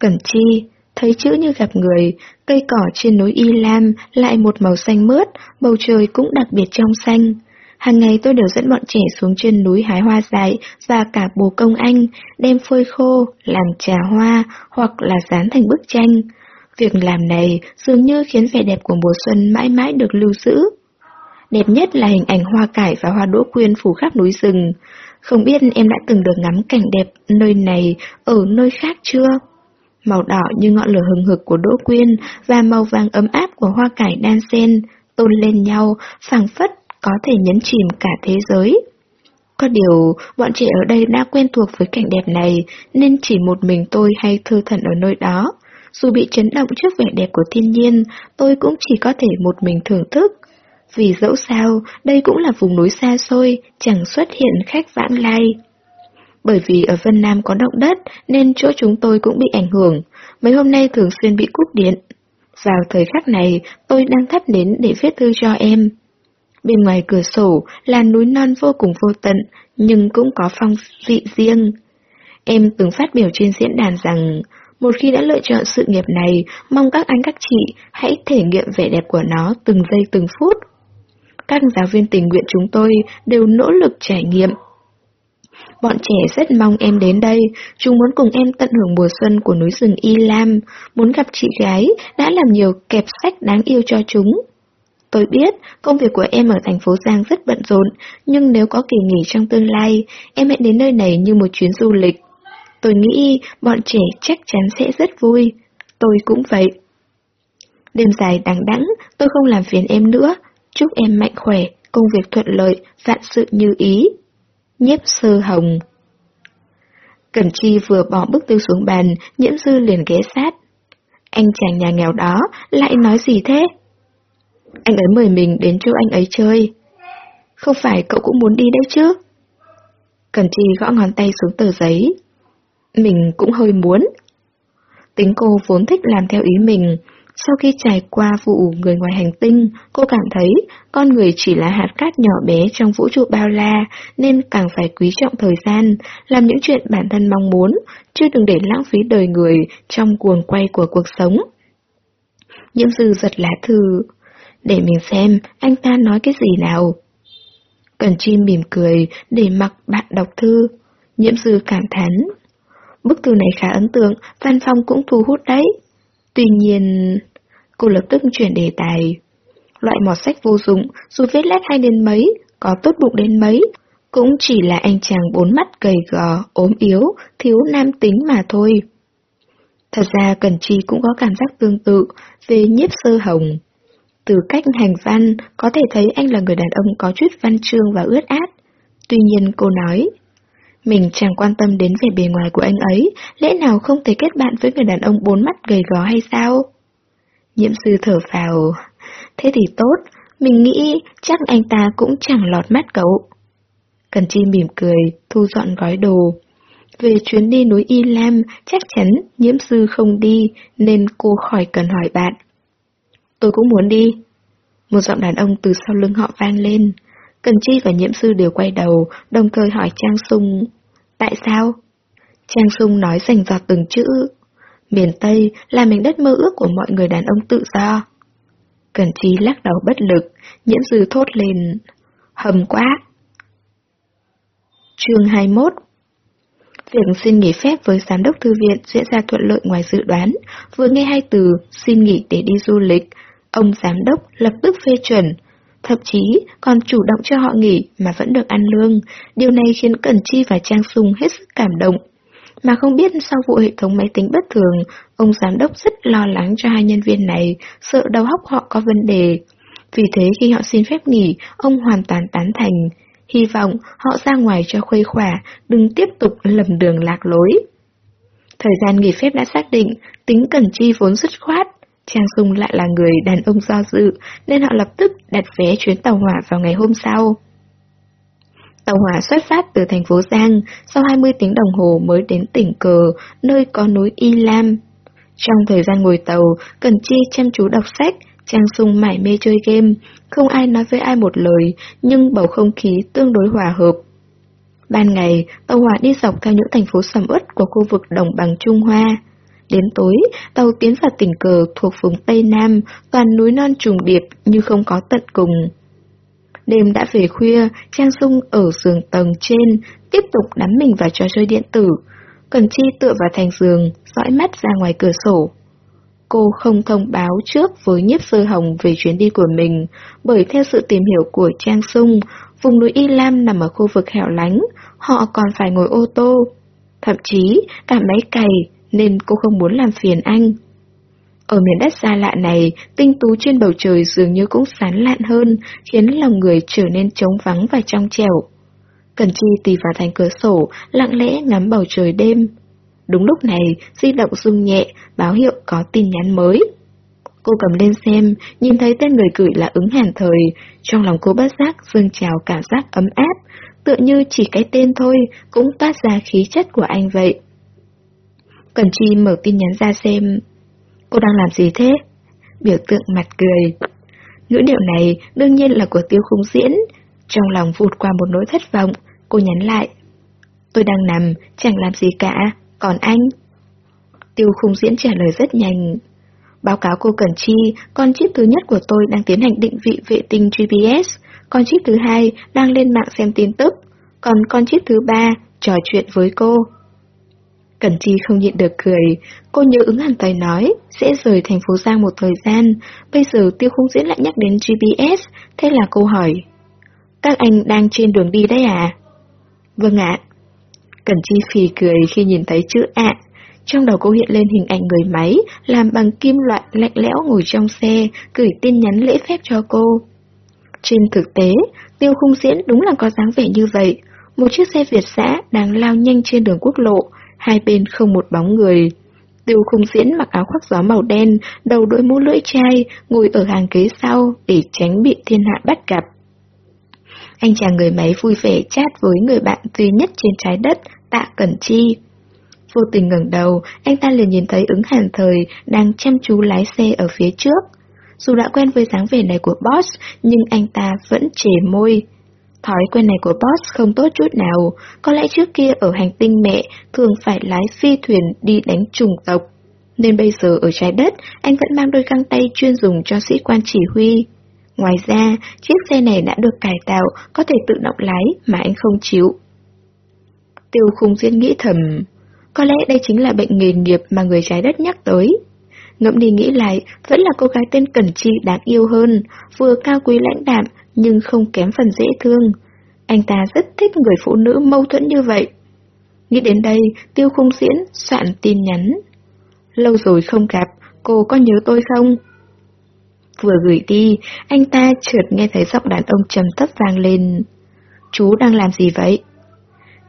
Cẩn Chi, thấy chữ như gặp người, cây cỏ trên núi Y Lam lại một màu xanh mướt, bầu trời cũng đặc biệt trong xanh. Hàng ngày tôi đều dẫn bọn trẻ xuống trên núi hái hoa dại và cả bồ công anh, đem phơi khô, làm trà hoa hoặc là dán thành bức tranh. Việc làm này dường như khiến vẻ đẹp của mùa xuân mãi mãi được lưu giữ. Đẹp nhất là hình ảnh hoa cải và hoa đỗ quyên phủ khắp núi rừng. Không biết em đã từng được ngắm cảnh đẹp nơi này ở nơi khác chưa? Màu đỏ như ngọn lửa hừng hực của đỗ quyên và màu vàng ấm áp của hoa cải đan xen, tôn lên nhau, phảng phất có thể nhấn chìm cả thế giới. Có điều, bọn trẻ ở đây đã quen thuộc với cảnh đẹp này, nên chỉ một mình tôi hay thư thần ở nơi đó. Dù bị chấn động trước vẻ đẹp của thiên nhiên, tôi cũng chỉ có thể một mình thưởng thức. Vì dẫu sao, đây cũng là vùng núi xa xôi, chẳng xuất hiện khách vãng lai. Bởi vì ở Vân Nam có động đất, nên chỗ chúng tôi cũng bị ảnh hưởng. Mấy hôm nay thường xuyên bị cúp điện. Vào thời khắc này, tôi đang thắp nến để viết thư cho em. Bên ngoài cửa sổ là núi non vô cùng vô tận, nhưng cũng có phong vị riêng. Em từng phát biểu trên diễn đàn rằng, một khi đã lựa chọn sự nghiệp này, mong các anh các chị hãy thể nghiệm vẻ đẹp của nó từng giây từng phút. Các giáo viên tình nguyện chúng tôi đều nỗ lực trải nghiệm. Bọn trẻ rất mong em đến đây, chúng muốn cùng em tận hưởng mùa xuân của núi rừng Y Lam, muốn gặp chị gái đã làm nhiều kẹp sách đáng yêu cho chúng. Tôi biết công việc của em ở thành phố Giang rất bận rộn, nhưng nếu có kỳ nghỉ trong tương lai, em hãy đến nơi này như một chuyến du lịch. Tôi nghĩ bọn trẻ chắc chắn sẽ rất vui. Tôi cũng vậy. Đêm dài đằng đẵng, tôi không làm phiền em nữa. Chúc em mạnh khỏe, công việc thuận lợi, vạn sự như ý. Nhiếp sơ hồng Cẩn Chi vừa bỏ bức thư xuống bàn, nhiễm dư liền ghé sát. Anh chàng nhà nghèo đó lại nói gì thế? Anh ấy mời mình đến chỗ anh ấy chơi. Không phải cậu cũng muốn đi đấy chứ? Cẩn Chi gõ ngón tay xuống tờ giấy. Mình cũng hơi muốn. Tính cô vốn thích làm theo ý mình. Sau khi trải qua vụ người ngoài hành tinh, cô cảm thấy con người chỉ là hạt cát nhỏ bé trong vũ trụ bao la, nên càng phải quý trọng thời gian, làm những chuyện bản thân mong muốn, chứ đừng để lãng phí đời người trong cuồng quay của cuộc sống. Nhiễm dư giật lá thư, để mình xem anh ta nói cái gì nào. Cần chim mỉm cười để mặc bạn đọc thư. Nhiễm dư cảm thán. Bức thư này khá ấn tượng, văn phong cũng thu hút đấy. Tuy nhiên... Cô lập tức chuyển đề tài. Loại mọt sách vô dụng, dù viết lép hay đến mấy, có tốt bụng đến mấy, cũng chỉ là anh chàng bốn mắt gầy gò, ốm yếu, thiếu nam tính mà thôi. Thật ra Cần Chi cũng có cảm giác tương tự về nhiếp sơ hồng. Từ cách hành văn, có thể thấy anh là người đàn ông có chút văn chương và ướt át. Tuy nhiên cô nói, mình chẳng quan tâm đến vẻ bề ngoài của anh ấy, lẽ nào không thể kết bạn với người đàn ông bốn mắt gầy gò hay sao? Nhiễm sư thở vào, thế thì tốt, mình nghĩ chắc anh ta cũng chẳng lọt mắt cậu. Cần Chi mỉm cười, thu dọn gói đồ. Về chuyến đi núi Y Lam, chắc chắn nhiễm sư không đi, nên cô khỏi cần hỏi bạn. Tôi cũng muốn đi. Một giọng đàn ông từ sau lưng họ vang lên. Cần Chi và Nhiễm Sư đều quay đầu, đồng thời hỏi Trang Sung. Tại sao? Trang Sung nói dành dọt từng chữ. Miền Tây là miền đất mơ ước của mọi người đàn ông tự do. Cần Chi lắc đầu bất lực, Nhiễm Sư thốt lên. Hầm quá! Chương 21 Việc xin nghỉ phép với giám đốc thư viện diễn ra thuận lợi ngoài dự đoán. Vừa nghe hai từ xin nghỉ để đi du lịch, Ông giám đốc lập tức phê chuẩn, thậm chí còn chủ động cho họ nghỉ mà vẫn được ăn lương. Điều này khiến Cẩn Chi và Trang Sung hết sức cảm động. Mà không biết sau vụ hệ thống máy tính bất thường, ông giám đốc rất lo lắng cho hai nhân viên này, sợ đầu óc họ có vấn đề. Vì thế khi họ xin phép nghỉ, ông hoàn toàn tán thành. Hy vọng họ ra ngoài cho khuây khỏa, đừng tiếp tục lầm đường lạc lối. Thời gian nghỉ phép đã xác định, tính Cẩn Chi vốn dứt khoát, Trang Dung lại là người đàn ông do dự, nên họ lập tức đặt vé chuyến tàu hỏa vào ngày hôm sau. Tàu hỏa xuất phát từ thành phố Giang, sau 20 tiếng đồng hồ mới đến tỉnh Cờ, nơi có núi Y Lam. Trong thời gian ngồi tàu, Cần Chi chăm chú đọc sách, Trang Sung mải mê chơi game, không ai nói với ai một lời, nhưng bầu không khí tương đối hòa hợp. Ban ngày, tàu hỏa đi dọc theo những thành phố sầm uất của khu vực đồng bằng Trung Hoa. Đến tối, tàu tiến vào tỉnh cờ thuộc vùng Tây Nam, toàn núi non trùng điệp như không có tận cùng. Đêm đã về khuya, Trang Sung ở giường tầng trên, tiếp tục đắm mình vào trò chơi điện tử. Cần Chi tựa vào thành giường, dõi mắt ra ngoài cửa sổ. Cô không thông báo trước với nhiếp sơ hồng về chuyến đi của mình, bởi theo sự tìm hiểu của Trang Sung, vùng núi Y Lam nằm ở khu vực hẻo lánh, họ còn phải ngồi ô tô. Thậm chí, cả máy cày, nên cô không muốn làm phiền anh. Ở miền đất xa lạ này, tinh tú trên bầu trời dường như cũng sán lạn hơn, khiến lòng người trở nên trống vắng và trong trẻo. Cần Chi tì vào thành cửa sổ, lặng lẽ ngắm bầu trời đêm. Đúng lúc này, di động rung nhẹ, báo hiệu có tin nhắn mới. Cô cầm lên xem, nhìn thấy tên người gửi là ứng hàn thời, trong lòng cô bất giác dâng trào cảm giác ấm áp, tựa như chỉ cái tên thôi cũng toát ra khí chất của anh vậy. Cần Chi mở tin nhắn ra xem, cô đang làm gì thế? Biểu tượng mặt cười. Ngữ điệu này đương nhiên là của tiêu khung diễn, trong lòng vụt qua một nỗi thất vọng, cô nhắn lại. Tôi đang nằm, chẳng làm gì cả, còn anh? Tiêu khung diễn trả lời rất nhanh. Báo cáo cô Cẩn Chi, con chip thứ nhất của tôi đang tiến hành định vị vệ tinh GPS, con chip thứ hai đang lên mạng xem tin tức, còn con chip thứ ba trò chuyện với cô. Cẩn Chi không nhịn được cười, cô nhớ ứng hẳn tài nói, sẽ rời thành phố Giang một thời gian, bây giờ tiêu khung diễn lại nhắc đến GPS, thế là cô hỏi. Các anh đang trên đường đi đấy à? Vâng ạ. Cẩn Chi phì cười khi nhìn thấy chữ ạ. Trong đầu cô hiện lên hình ảnh người máy, làm bằng kim loại lạnh lẽo ngồi trong xe, gửi tin nhắn lễ phép cho cô. Trên thực tế, tiêu khung diễn đúng là có dáng vẻ như vậy. Một chiếc xe Việt xã đang lao nhanh trên đường quốc lộ, hai bên không một bóng người. Tiêu khung diễn mặc áo khoác gió màu đen, đầu đội mũ lưỡi chai, ngồi ở hàng ghế sau để tránh bị thiên hạ bắt gặp. Anh chàng người máy vui vẻ chat với người bạn duy nhất trên trái đất, Tạ Cẩn Chi. Vô tình ngẩng đầu, anh ta liền nhìn thấy ứng hàn thời đang chăm chú lái xe ở phía trước. Dù đã quen với dáng vẻ này của boss, nhưng anh ta vẫn chề môi. Thói quen này của boss không tốt chút nào, có lẽ trước kia ở hành tinh mẹ thường phải lái phi thuyền đi đánh trùng tộc. Nên bây giờ ở trái đất, anh vẫn mang đôi găng tay chuyên dùng cho sĩ quan chỉ huy. Ngoài ra, chiếc xe này đã được cải tạo, có thể tự động lái mà anh không chịu. Tiêu khung diễn nghĩ thầm, có lẽ đây chính là bệnh nghề nghiệp mà người trái đất nhắc tới. Ngẫm đi nghĩ lại, vẫn là cô gái tên Cẩn Chi đáng yêu hơn, vừa cao quý lãnh đạm nhưng không kém phần dễ thương. Anh ta rất thích người phụ nữ mâu thuẫn như vậy. Nghĩ đến đây, tiêu khung diễn soạn tin nhắn. Lâu rồi không gặp, cô có nhớ tôi không? Vừa gửi đi, anh ta chợt nghe thấy giọng đàn ông trầm thấp vang lên. Chú đang làm gì vậy?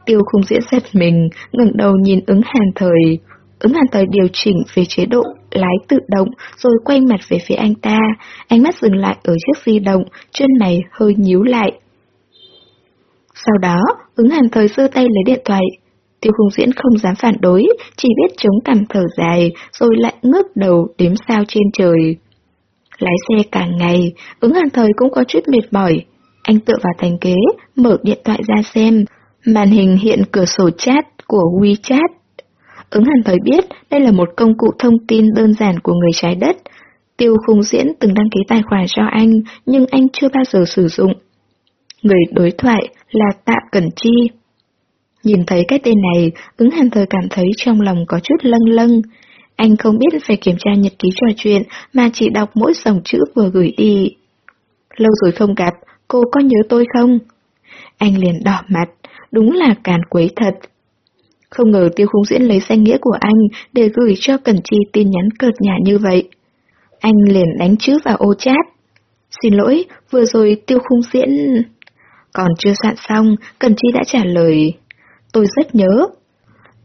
Tiêu khung diễn giật mình, ngẩng đầu nhìn ứng hàn thời. Ứng hàn thời điều chỉnh về chế độ lái tự động rồi quay mặt về phía anh ta, ánh mắt dừng lại ở chiếc di động, chân mày hơi nhíu lại. Sau đó, ứng hàn thời giơ tay lấy điện thoại. Tiêu khung diễn không dám phản đối, chỉ biết chống cằm thở dài, rồi lại ngước đầu đếm sao trên trời. Lái xe cả ngày, ứng hàn thời cũng có chút mệt mỏi. Anh tựa vào thành kế, mở điện thoại ra xem. Màn hình hiện cửa sổ chat của WeChat. Ứng hàn thời biết đây là một công cụ thông tin đơn giản của người trái đất. Tiêu khung diễn từng đăng ký tài khoản cho anh, nhưng anh chưa bao giờ sử dụng. Người đối thoại là Tạ Cẩn Chi. Nhìn thấy cái tên này, ứng hàn thời cảm thấy trong lòng có chút lâng lâng. Anh không biết phải kiểm tra nhật ký trò chuyện mà chỉ đọc mỗi dòng chữ vừa gửi đi. Lâu rồi không gặp, cô có nhớ tôi không? Anh liền đỏ mặt, đúng là càn quấy thật. Không ngờ tiêu khung diễn lấy danh nghĩa của anh để gửi cho Cẩn Chi tin nhắn cợt nhả như vậy. Anh liền đánh chữ vào ô chat. Xin lỗi, vừa rồi tiêu khung diễn... Còn chưa soạn xong, Cẩn Chi đã trả lời. Tôi rất nhớ,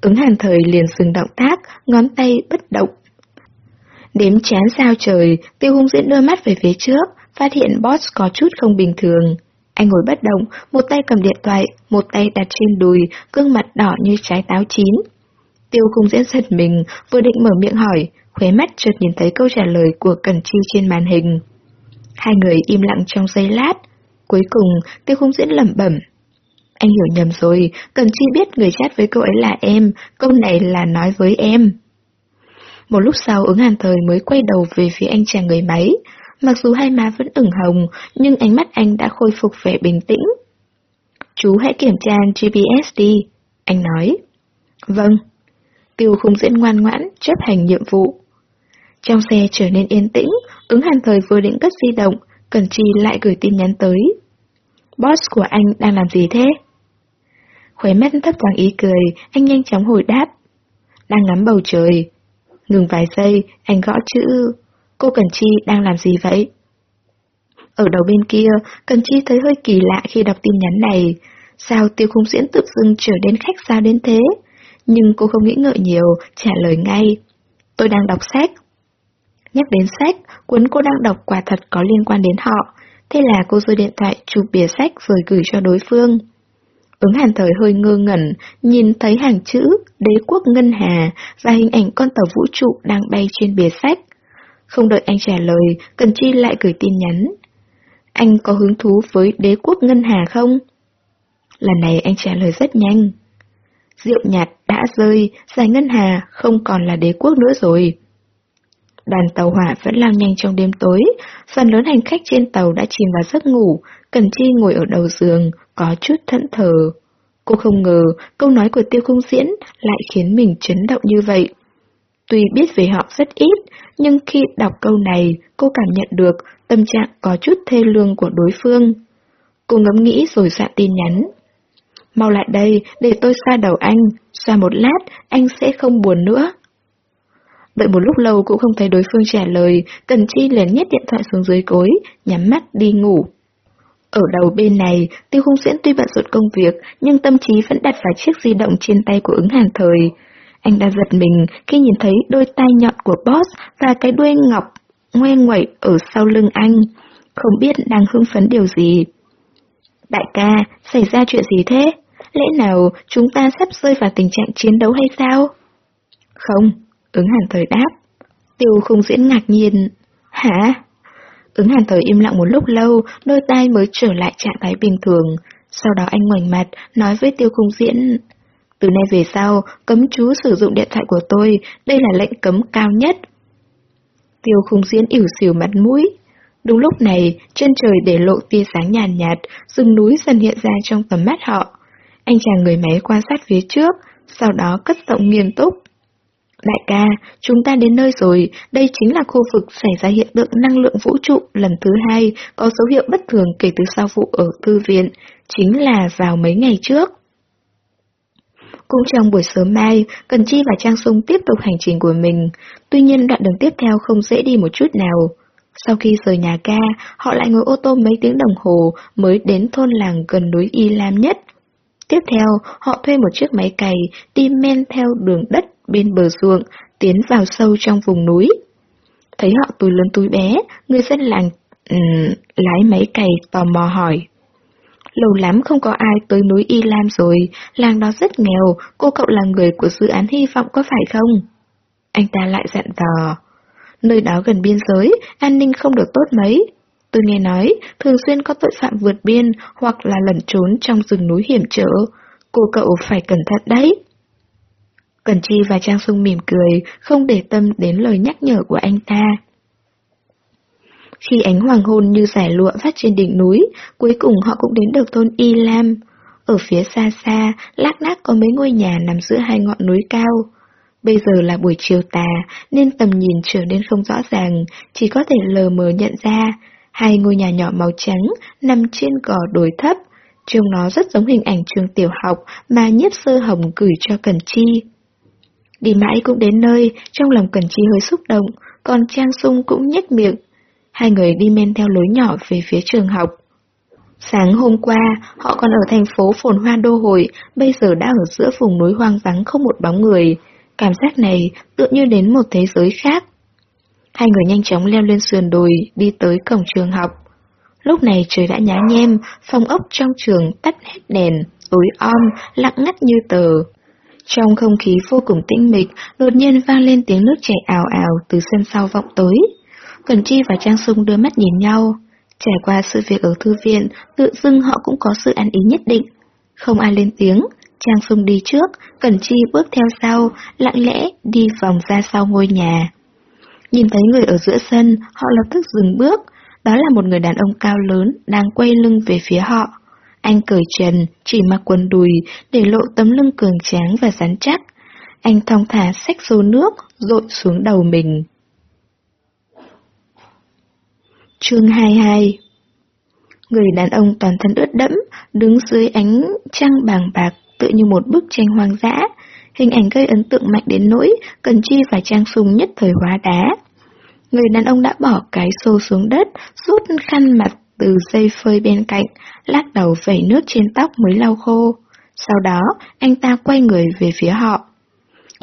Ứng hàn thời liền dừng động tác, ngón tay bất động. Đếm chán sao trời, tiêu hung diễn đưa mắt về phía trước, phát hiện boss có chút không bình thường. Anh ngồi bất động, một tay cầm điện thoại, một tay đặt trên đùi, gương mặt đỏ như trái táo chín. Tiêu cung diễn giật mình, vừa định mở miệng hỏi, khóe mắt chợt nhìn thấy câu trả lời của Cẩn Chi trên màn hình. Hai người im lặng trong giây lát. Cuối cùng, tiêu khung diễn lẩm bẩm. Anh hiểu nhầm rồi, Cẩn Chi biết người chat với cô ấy là em, câu này là nói với em. Một lúc sau ứng hàn thời mới quay đầu về phía anh chàng người máy. Mặc dù hai má vẫn ửng hồng, nhưng ánh mắt anh đã khôi phục vẻ bình tĩnh. Chú hãy kiểm tra GPS đi, anh nói. Vâng. Tiêu khung diễn ngoan ngoãn, chấp hành nhiệm vụ. Trong xe trở nên yên tĩnh, ứng hàn thời vừa định cất di động, Cần Chi lại gửi tin nhắn tới. Boss của anh đang làm gì thế? Khóe mắt thấp thoáng ý cười, anh nhanh chóng hồi đáp. Đang ngắm bầu trời. Ngừng vài giây, anh gõ chữ. Cô Cần Chi đang làm gì vậy? Ở đầu bên kia, Cần Chi thấy hơi kỳ lạ khi đọc tin nhắn này. Sao tiêu khung diễn tự dưng trở đến khách sao đến thế? Nhưng cô không nghĩ ngợi nhiều, trả lời ngay. Tôi đang đọc sách. Nhắc đến sách, cuốn cô đang đọc quả thật có liên quan đến họ. Thế là cô rơi điện thoại chụp bìa sách rồi gửi cho đối phương. Ứng hàn thời hơi ngơ ngẩn, nhìn thấy hàng chữ Đế quốc Ngân Hà và hình ảnh con tàu vũ trụ đang bay trên bìa sách. Không đợi anh trả lời, Cần Chi lại gửi tin nhắn. Anh có hứng thú với đế quốc Ngân Hà không? Lần này anh trả lời rất nhanh. Rượu nhạt đã rơi, giải Ngân Hà không còn là đế quốc nữa rồi. Đoàn tàu hỏa vẫn lao nhanh trong đêm tối, phần lớn hành khách trên tàu đã chìm vào giấc ngủ, Cần Chi ngồi ở đầu giường, có chút thẫn thờ. Cô không ngờ câu nói của tiêu khung diễn lại khiến mình chấn động như vậy. Tuy biết về họ rất ít, nhưng khi đọc câu này, cô cảm nhận được tâm trạng có chút thê lương của đối phương. Cô ngẫm nghĩ rồi soạn tin nhắn. Mau lại đây, để tôi xoa đầu anh, xoa một lát, anh sẽ không buồn nữa. Đợi một lúc lâu cũng không thấy đối phương trả lời, Cần Chi liền nhét điện thoại xuống dưới cối nhắm mắt đi ngủ. Ở đầu bên này, Tiêu Khung Diễn tuy bận rộn công việc, nhưng tâm trí vẫn đặt vào chiếc di động trên tay của ứng hàn thời. Anh đã giật mình khi nhìn thấy đôi tai nhọn của boss và cái đuôi ngọc ngoe ngoẩy ở sau lưng anh. Không biết đang hưng phấn điều gì. Đại ca, xảy ra chuyện gì thế? Lẽ nào chúng ta sắp rơi vào tình trạng chiến đấu hay sao? Không, ứng hàn thời đáp. Tiêu không diễn ngạc nhiên. Hả? Ứng hàn thời im lặng một lúc lâu, đôi tai mới trở lại trạng thái bình thường. Sau đó anh ngoảnh mặt, nói với tiêu khung diễn. Từ nay về sau, cấm chú sử dụng điện thoại của tôi, đây là lệnh cấm cao nhất. Tiêu khung diễn ỉu xỉu mặt mũi. Đúng lúc này, chân trời để lộ tia sáng nhàn nhạt, rừng núi dần hiện ra trong tầm mắt họ. Anh chàng người máy quan sát phía trước, sau đó cất giọng nghiêm túc. Đại ca, chúng ta đến nơi rồi, đây chính là khu vực xảy ra hiện tượng năng lượng vũ trụ lần thứ hai, có dấu hiệu bất thường kể từ sau vụ ở thư viện, chính là vào mấy ngày trước. Cũng trong buổi sớm mai, Cần Chi và Trang Sung tiếp tục hành trình của mình, tuy nhiên đoạn đường tiếp theo không dễ đi một chút nào. Sau khi rời nhà ca, họ lại ngồi ô tô mấy tiếng đồng hồ mới đến thôn làng gần núi Y Lam nhất. Tiếp theo, họ thuê một chiếc máy cày đi men theo đường đất bên bờ ruộng, tiến vào sâu trong vùng núi. Thấy họ túi lớn túi bé, người dân làng um, lái máy cày tò mò hỏi. Lâu lắm không có ai tới núi Y Lam rồi, làng đó rất nghèo, cô cậu là người của dự án hy vọng có phải không? Anh ta lại dặn dò. Nơi đó gần biên giới, an ninh không được tốt mấy. Tôi nghe nói, thường xuyên có tội phạm vượt biên hoặc là lẩn trốn trong rừng núi hiểm trở. Cô cậu phải cẩn thận đấy. Cẩn Chi và Trang Sung mỉm cười, không để tâm đến lời nhắc nhở của anh ta. Khi ánh hoàng hôn như giải lụa vắt trên đỉnh núi, cuối cùng họ cũng đến được thôn Y Lam. Ở phía xa xa, lác đác có mấy ngôi nhà nằm giữa hai ngọn núi cao. Bây giờ là buổi chiều tà, nên tầm nhìn trở nên không rõ ràng, chỉ có thể lờ mờ nhận ra. Hai ngôi nhà nhỏ màu trắng nằm trên gò đồi thấp, trông nó rất giống hình ảnh trường tiểu học mà nhiếp sơ hồng gửi cho Cần Chi. Đi mãi cũng đến nơi, trong lòng Cần Chi hơi xúc động, còn Trang Sung cũng nhếch miệng. Hai người đi men theo lối nhỏ về phía trường học. Sáng hôm qua, họ còn ở thành phố phồn hoa đô hội, bây giờ đã ở giữa vùng núi hoang vắng không một bóng người. Cảm giác này tựa như đến một thế giới khác. Hai người nhanh chóng leo lên sườn đồi, đi tới cổng trường học. Lúc này trời đã nhá nhem, phòng ốc trong trường tắt hết đèn, tối om, lặng ngắt như tờ. Trong không khí vô cùng tĩnh mịch, đột nhiên vang lên tiếng nước chảy ào ào từ sân sau vọng tới. Cần Chi và Trang Sung đưa mắt nhìn nhau. Trải qua sự việc ở thư viện, tự dưng họ cũng có sự ăn ý nhất định. Không ai lên tiếng, Trang Sung đi trước, Cẩn Chi bước theo sau, lặng lẽ đi vòng ra sau ngôi nhà. Nhìn thấy người ở giữa sân, họ lập tức dừng bước. Đó là một người đàn ông cao lớn, đang quay lưng về phía họ. Anh cởi trần, chỉ mặc quần đùi, để lộ tấm lưng cường tráng và rắn chắc. Anh thong thả xách xô nước, rội xuống đầu mình. Chương 22 Người đàn ông toàn thân ướt đẫm, đứng dưới ánh trăng bàng bạc tự như một bức tranh hoang dã. Hình ảnh gây ấn tượng mạnh đến nỗi Cần Chi và Trang Sung nhất thời hóa đá. Người đàn ông đã bỏ cái xô xuống đất, rút khăn mặt từ dây phơi bên cạnh, lát đầu vẩy nước trên tóc mới lau khô. Sau đó, anh ta quay người về phía họ.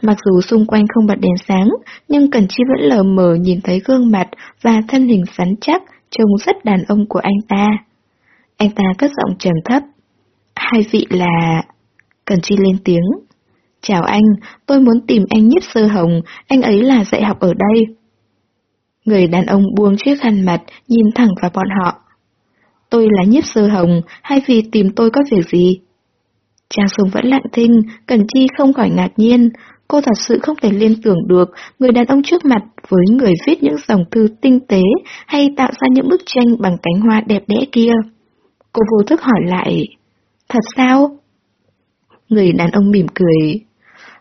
Mặc dù xung quanh không bật đèn sáng, nhưng Cần Chi vẫn lờ mờ nhìn thấy gương mặt và thân hình rắn chắc, trông rất đàn ông của anh ta. Anh ta cất giọng trầm thấp. Hai vị là... Cần Chi lên tiếng. Chào anh, tôi muốn tìm anh nhiếp sơ hồng, anh ấy là dạy học ở đây. Người đàn ông buông chiếc khăn mặt, nhìn thẳng vào bọn họ. Tôi là nhiếp sơ hồng, hai vị tìm tôi có việc gì? Trang Sùng vẫn lặng thinh, Cần Chi không khỏi ngạc nhiên. Cô thật sự không thể liên tưởng được người đàn ông trước mặt với người viết những dòng thư tinh tế hay tạo ra những bức tranh bằng cánh hoa đẹp đẽ kia. Cô vô thức hỏi lại, thật sao? Người đàn ông mỉm cười,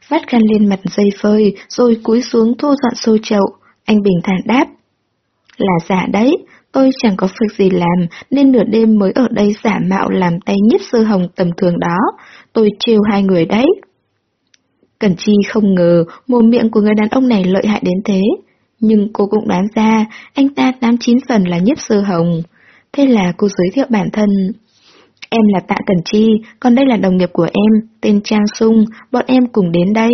vắt khăn lên mặt dây phơi rồi cúi xuống thu dọn xô chậu. Anh bình thản đáp, là giả đấy, tôi chẳng có việc gì làm nên nửa đêm mới ở đây giả mạo làm tay nhiếp sơ hồng tầm thường đó. Tôi trêu hai người đấy. Cẩn Chi không ngờ mồm miệng của người đàn ông này lợi hại đến thế. Nhưng cô cũng đoán ra anh ta tám chín phần là nhiếp sơ hồng. Thế là cô giới thiệu bản thân. Em là Tạ Cẩn Chi, còn đây là đồng nghiệp của em, tên Trang Sung, bọn em cùng đến đây.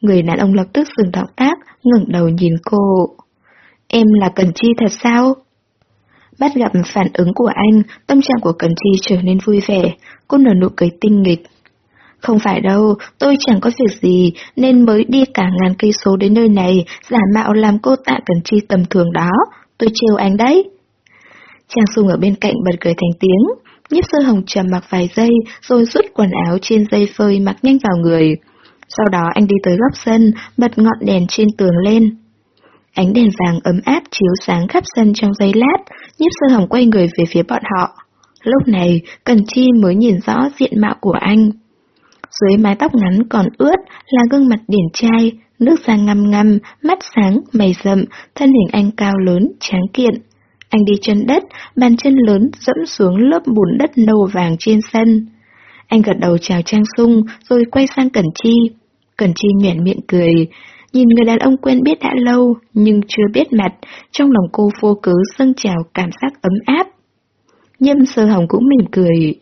Người đàn ông lập tức dừng động tác, ngẩng đầu nhìn cô. Em là Cẩn Chi thật sao? Bắt gặp phản ứng của anh, tâm trạng của Cẩn Chi trở nên vui vẻ, cô nở nụ cười tinh nghịch. Không phải đâu, tôi chẳng có việc gì, nên mới đi cả ngàn cây số đến nơi này, giả mạo làm cô tạ Cần Chi tầm thường đó. Tôi trêu anh đấy. Trang Sung ở bên cạnh bật cười thành tiếng. Nhiếp sơ hồng trầm mặc vài giây, rồi rút quần áo trên dây phơi mặc nhanh vào người. Sau đó anh đi tới góc sân, bật ngọn đèn trên tường lên. Ánh đèn vàng ấm áp chiếu sáng khắp sân trong giây lát, nhiếp sơ hồng quay người về phía bọn họ. Lúc này, Cần Chi mới nhìn rõ diện mạo của anh. Dưới mái tóc ngắn còn ướt là gương mặt điển trai, nước da ngăm ngăm, mắt sáng, mày rậm, thân hình anh cao lớn, tráng kiện. Anh đi chân đất, bàn chân lớn dẫm xuống lớp bùn đất nâu vàng trên sân. Anh gật đầu chào Trang Sung, rồi quay sang Cẩn Chi. Cẩn Chi nhoẻn miệng cười, nhìn người đàn ông quen biết đã lâu, nhưng chưa biết mặt, trong lòng cô vô cớ dâng trào cảm giác ấm áp. Nhâm sơ hồng cũng mỉm cười.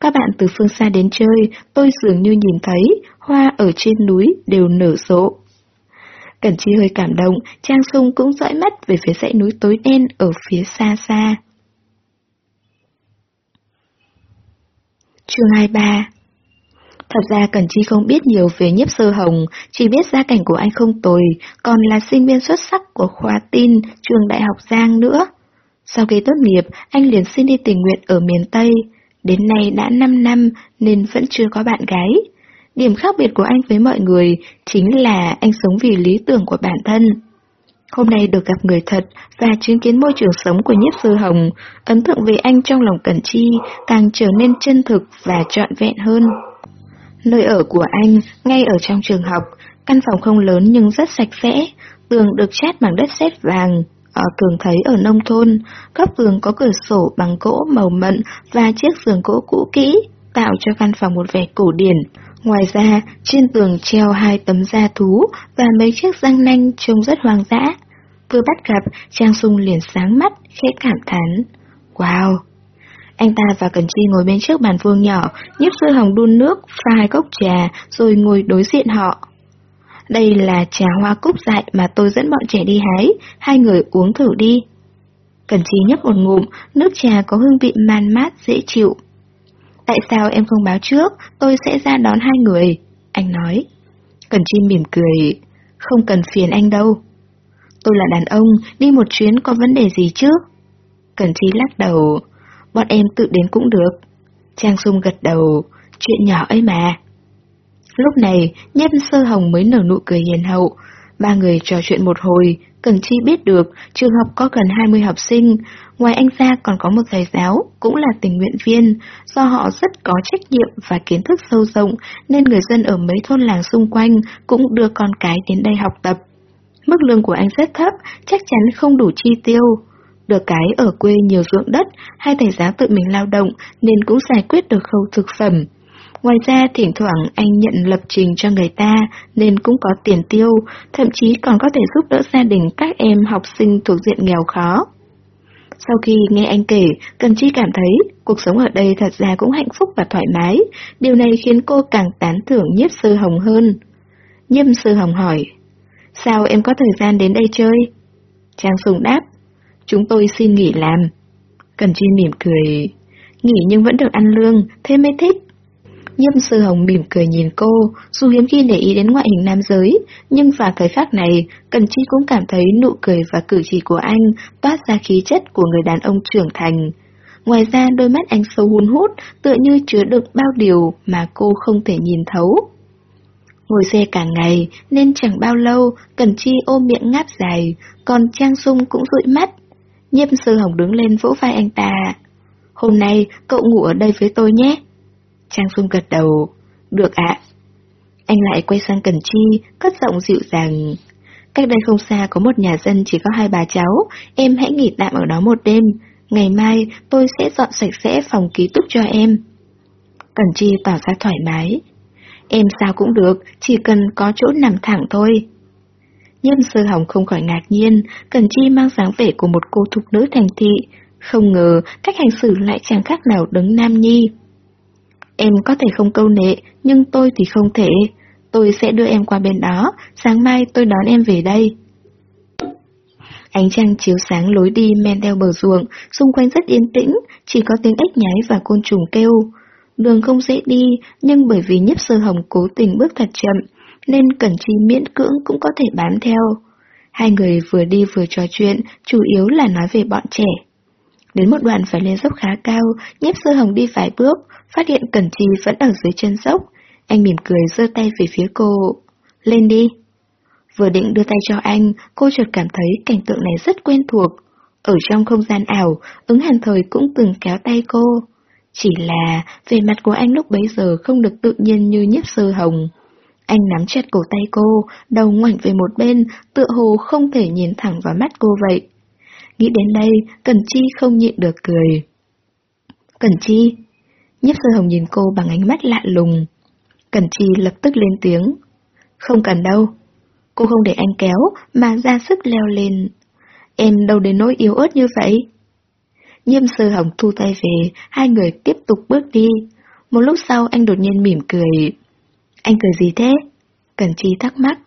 Các bạn từ phương xa đến chơi, tôi dường như nhìn thấy, hoa ở trên núi đều nở rộ. Cẩn Chi hơi cảm động, Trang Sung cũng dõi mắt về phía dãy núi tối đen ở phía xa xa. Chương 23 Thật ra Cẩn Chi không biết nhiều về nhiếp sơ hồng, chỉ biết gia cảnh của anh không tồi, còn là sinh viên xuất sắc của khoa tin trường đại học Giang nữa. Sau khi tốt nghiệp, anh liền xin đi tình nguyện ở miền Tây. Đến nay đã 5 năm nên vẫn chưa có bạn gái. Điểm khác biệt của anh với mọi người chính là anh sống vì lý tưởng của bản thân. Hôm nay được gặp người thật và chứng kiến môi trường sống của nhiếp sư hồng, ấn tượng về anh trong lòng Cẩn Chi càng trở nên chân thực và trọn vẹn hơn. Nơi ở của anh, ngay ở trong trường học, căn phòng không lớn nhưng rất sạch sẽ, tường được chát bằng đất sét vàng, Ờ, ở thường thấy ở nông thôn, góc tường có cửa sổ bằng gỗ màu mận và chiếc giường gỗ cũ kỹ, tạo cho căn phòng một vẻ cổ điển. Ngoài ra, trên tường treo hai tấm da thú và mấy chiếc răng nanh trông rất hoang dã. Vừa bắt gặp, Trang Sung liền sáng mắt, khẽ cảm thán. Wow! Anh ta và Cần Chi ngồi bên trước bàn vuông nhỏ, nhấp sư hồng đun nước, pha hai cốc trà, rồi ngồi đối diện họ. Đây là trà hoa cúc dại mà tôi dẫn bọn trẻ đi hái, hai người uống thử đi. Cần Chi nhấp một ngụm, nước trà có hương vị man mát dễ chịu. Tại sao em không báo trước, tôi sẽ ra đón hai người, anh nói. Cần Chi mỉm cười, không cần phiền anh đâu. Tôi là đàn ông, đi một chuyến có vấn đề gì chứ? Cần Chi lắc đầu, bọn em tự đến cũng được. Trang Sung gật đầu, chuyện nhỏ ấy mà. Lúc này, Nhâm Sơ Hồng mới nở nụ cười hiền hậu. Ba người trò chuyện một hồi, Cần Chi biết được trường học có gần 20 học sinh, ngoài anh ra còn có một thầy giáo, cũng là tình nguyện viên, do họ rất có trách nhiệm và kiến thức sâu rộng nên người dân ở mấy thôn làng xung quanh cũng đưa con cái đến đây học tập. Mức lương của anh rất thấp, chắc chắn không đủ chi tiêu. Được cái ở quê nhiều ruộng đất, hai thầy giáo tự mình lao động nên cũng giải quyết được khâu thực phẩm. Ngoài ra thỉnh thoảng anh nhận lập trình cho người ta nên cũng có tiền tiêu, thậm chí còn có thể giúp đỡ gia đình các em học sinh thuộc diện nghèo khó. Sau khi nghe anh kể, Cần Chi cảm thấy cuộc sống ở đây thật ra cũng hạnh phúc và thoải mái, điều này khiến cô càng tán thưởng nhiếp sư hồng hơn. Nhiếp sư hồng hỏi, sao em có thời gian đến đây chơi? Trang Sùng đáp, chúng tôi xin nghỉ làm. Cần Chi mỉm cười, nghỉ nhưng vẫn được ăn lương, thế mới thích. Nhâm sư hồng mỉm cười nhìn cô, dù hiếm khi để ý đến ngoại hình nam giới, nhưng vào thời khắc này, Cần Chi cũng cảm thấy nụ cười và cử chỉ của anh toát ra khí chất của người đàn ông trưởng thành. Ngoài ra đôi mắt anh sâu hun hút, tựa như chứa đựng bao điều mà cô không thể nhìn thấu. Ngồi xe cả ngày, nên chẳng bao lâu, Cần Chi ôm miệng ngáp dài, còn Trang Sung cũng dụi mắt. Nhâm sư hồng đứng lên vỗ vai anh ta. Hôm nay, cậu ngủ ở đây với tôi nhé. Trang Dung gật đầu. Được ạ. Anh lại quay sang Cần Chi, cất giọng dịu dàng. Cách đây không xa có một nhà dân chỉ có hai bà cháu, em hãy nghỉ tạm ở đó một đêm. Ngày mai tôi sẽ dọn sạch sẽ phòng ký túc cho em. Cần Chi tỏ ra thoải mái. Em sao cũng được, chỉ cần có chỗ nằm thẳng thôi. nhân sơ hồng không khỏi ngạc nhiên, Cần Chi mang dáng vẻ của một cô thục nữ thành thị. Không ngờ cách hành xử lại chẳng khác nào đứng nam nhi. Em có thể không câu nệ, nhưng tôi thì không thể. Tôi sẽ đưa em qua bên đó, sáng mai tôi đón em về đây. Ánh trăng chiếu sáng lối đi men theo bờ ruộng, xung quanh rất yên tĩnh, chỉ có tiếng ếch nhái và côn trùng kêu. Đường không dễ đi, nhưng bởi vì nhiếp sơ hồng cố tình bước thật chậm, nên Cẩn Chi miễn cưỡng cũng có thể bám theo. Hai người vừa đi vừa trò chuyện, chủ yếu là nói về bọn trẻ. Đến một đoạn phải lên dốc khá cao, nhiếp sơ hồng đi vài bước, phát hiện Cẩn Chi vẫn ở dưới chân dốc. Anh mỉm cười giơ tay về phía cô. Lên đi. Vừa định đưa tay cho anh, cô chợt cảm thấy cảnh tượng này rất quen thuộc. Ở trong không gian ảo, ứng hàn thời cũng từng kéo tay cô. Chỉ là về mặt của anh lúc bấy giờ không được tự nhiên như nhiếp sơ hồng. Anh nắm chặt cổ tay cô, đầu ngoảnh về một bên, tựa hồ không thể nhìn thẳng vào mắt cô vậy. Nghĩ đến đây, Cần Chi không nhịn được cười. Cần Chi, Nhếp sơ hồng nhìn cô bằng ánh mắt lạ lùng. Cẩn Chi lập tức lên tiếng. Không cần đâu. Cô không để anh kéo, mà ra sức leo lên. Em đâu đến nỗi yếu ớt như vậy. Nhâm sơ hồng thu tay về, hai người tiếp tục bước đi. Một lúc sau anh đột nhiên mỉm cười. Anh cười gì thế? Cẩn Chi thắc mắc.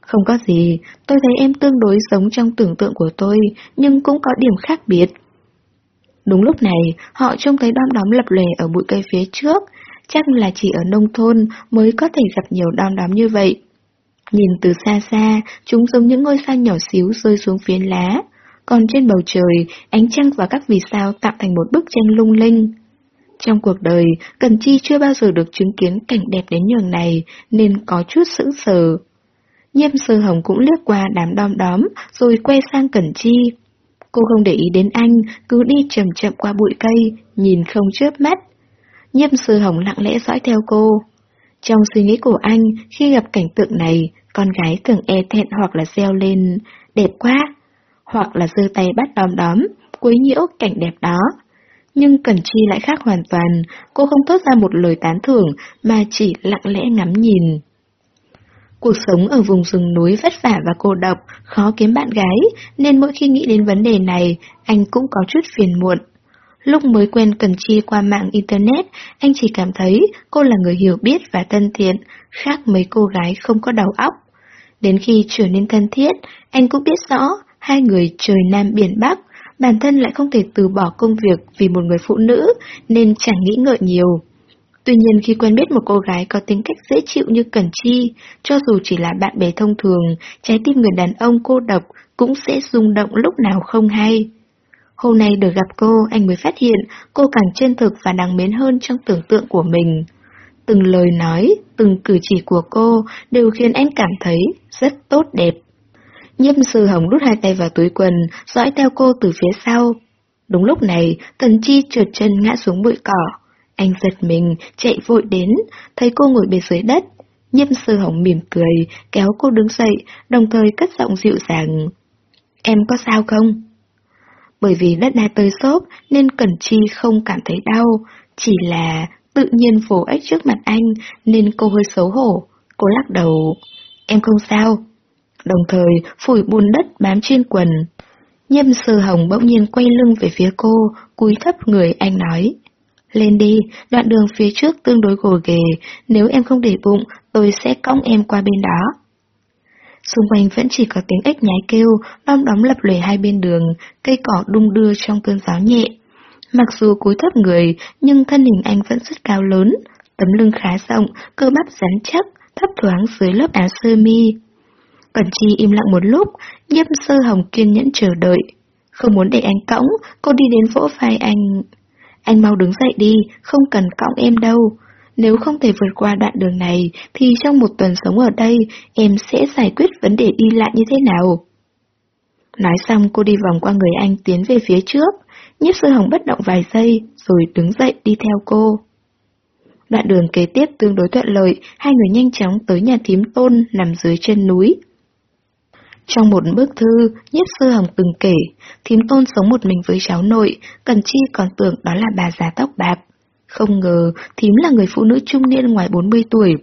Không có gì, tôi thấy em tương đối giống trong tưởng tượng của tôi, nhưng cũng có điểm khác biệt. Đúng lúc này, họ trông thấy đom đóm lập lề ở bụi cây phía trước, chắc là chỉ ở nông thôn mới có thể gặp nhiều đom đóm như vậy. Nhìn từ xa xa, chúng giống những ngôi sao nhỏ xíu rơi xuống phiến lá, còn trên bầu trời, ánh trăng và các vì sao tạo thành một bức tranh lung linh. Trong cuộc đời, Cần Chi chưa bao giờ được chứng kiến cảnh đẹp đến nhường này, nên có chút sững sờ. Nhiêm sơ hồng cũng liếc qua đám đom đóm, rồi quay sang Cẩn Chi. Cô không để ý đến anh, cứ đi chậm chậm qua bụi cây, nhìn không chớp mắt. Nhâm sư hồng lặng lẽ dõi theo cô. Trong suy nghĩ của anh, khi gặp cảnh tượng này, con gái thường e thẹn hoặc là reo lên, đẹp quá, hoặc là giơ tay bắt đom đóm, quấy nhiễu cảnh đẹp đó. Nhưng Cần Chi lại khác hoàn toàn, cô không thốt ra một lời tán thưởng mà chỉ lặng lẽ ngắm nhìn. Cuộc sống ở vùng rừng núi vất vả và cô độc, khó kiếm bạn gái, nên mỗi khi nghĩ đến vấn đề này, anh cũng có chút phiền muộn. Lúc mới quen Cần Chi qua mạng Internet, anh chỉ cảm thấy cô là người hiểu biết và thân thiện, khác mấy cô gái không có đầu óc. Đến khi trở nên thân thiết, anh cũng biết rõ hai người trời Nam Biển Bắc, bản thân lại không thể từ bỏ công việc vì một người phụ nữ, nên chẳng nghĩ ngợi nhiều. Tuy nhiên khi quen biết một cô gái có tính cách dễ chịu như Cẩn Chi, cho dù chỉ là bạn bè thông thường, trái tim người đàn ông cô độc cũng sẽ rung động lúc nào không hay. Hôm nay được gặp cô, anh mới phát hiện cô càng chân thực và đáng mến hơn trong tưởng tượng của mình. từng lời nói, từng cử chỉ của cô đều khiến anh cảm thấy rất tốt đẹp. Nhâm sư hồng đút hai tay vào túi quần, dõi theo cô từ phía sau. Đúng lúc này, Tần Chi trượt chân ngã xuống bụi cỏ. Anh giật mình, chạy vội đến, thấy cô ngồi bên dưới đất. Nhiếp sư hồng mỉm cười, kéo cô đứng dậy, đồng thời cất giọng dịu dàng. Em có sao không? Bởi vì đất đai tơi xốp nên Cẩn Chi không cảm thấy đau, chỉ là tự nhiên vồ ếch trước mặt anh nên cô hơi xấu hổ. Cô lắc đầu. Em không sao. Đồng thời phủi bùn đất bám trên quần. Nhâm sơ hồng bỗng nhiên quay lưng về phía cô, cúi thấp người anh nói. Lên đi, đoạn đường phía trước tương đối gồ ghề, nếu em không để bụng, tôi sẽ cõng em qua bên đó. Xung quanh vẫn chỉ có tiếng ếch nhái kêu, đom đóm lập lề hai bên đường, cây cỏ đung đưa trong cơn gió nhẹ. Mặc dù cúi thấp người, nhưng thân hình anh vẫn rất cao lớn, tấm lưng khá rộng, cơ bắp rắn chắc, thấp thoáng dưới lớp áo sơ mi. Cẩn Chi im lặng một lúc, nhiếp sơ hồng kiên nhẫn chờ đợi. Không muốn để anh cõng, cô đi đến vỗ vai anh. Anh mau đứng dậy đi, không cần cõng em đâu. Nếu không thể vượt qua đoạn đường này, thì trong một tuần sống ở đây, em sẽ giải quyết vấn đề đi lại như thế nào? Nói xong cô đi vòng qua người anh tiến về phía trước, nhiếp sư hồng bất động vài giây, rồi đứng dậy đi theo cô. Đoạn đường kế tiếp tương đối thuận lợi, hai người nhanh chóng tới nhà thím tôn nằm dưới chân núi. Trong một bức thư, nhiếp sư hồng từng kể, thím tôn sống một mình với cháu nội, Cần Chi còn tưởng đó là bà già tóc bạc. Không ngờ, thím là người phụ nữ trung niên ngoài 40 tuổi.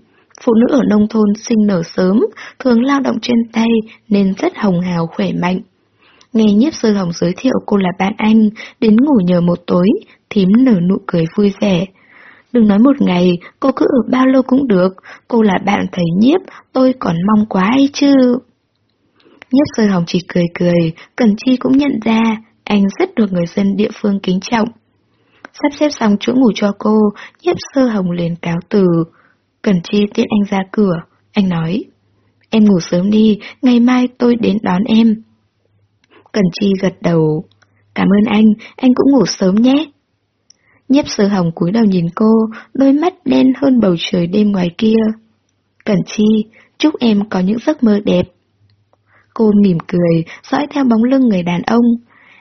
Phụ nữ ở nông thôn sinh nở sớm, thường lao động trên tay nên rất hồng hào khỏe mạnh. Nghe nhiếp sơ hồng giới thiệu cô là bạn anh, đến ngủ nhờ một tối, thím nở nụ cười vui vẻ. Đừng nói một ngày, cô cứ ở bao lâu cũng được, cô là bạn thầy nhiếp, tôi còn mong quá ấy chứ. Nhiếp sơ hồng chỉ cười cười, Cần Chi cũng nhận ra, anh rất được người dân địa phương kính trọng. Sắp xếp xong chỗ ngủ cho cô, nhiếp sơ hồng liền cáo từ. Cần Chi tiễn anh ra cửa, anh nói. Em ngủ sớm đi, ngày mai tôi đến đón em. Cần Chi gật đầu. Cảm ơn anh, anh cũng ngủ sớm nhé. Nhiếp sơ hồng cúi đầu nhìn cô, đôi mắt đen hơn bầu trời đêm ngoài kia. Cần Chi, chúc em có những giấc mơ đẹp. Cô mỉm cười, dõi theo bóng lưng người đàn ông.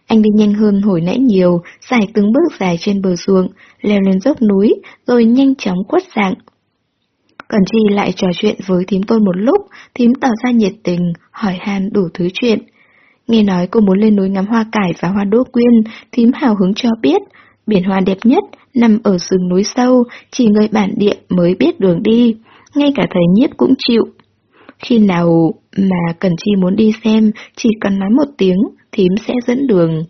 Anh đi nhanh hơn hồi nãy nhiều, dài từng bước dài trên bờ ruộng, leo lên dốc núi, rồi nhanh chóng quất dạng. Cẩn Chi lại trò chuyện với thím tôn một lúc, thím tỏ ra nhiệt tình, hỏi han đủ thứ chuyện. Nghe nói cô muốn lên núi ngắm hoa cải và hoa đỗ quyên, thím hào hứng cho biết, biển hoa đẹp nhất nằm ở rừng núi sâu, chỉ người bản địa mới biết đường đi, ngay cả thầy nhiếp cũng chịu. Khi nào mà Cần Chi muốn đi xem, chỉ cần nói một tiếng, thím sẽ dẫn đường.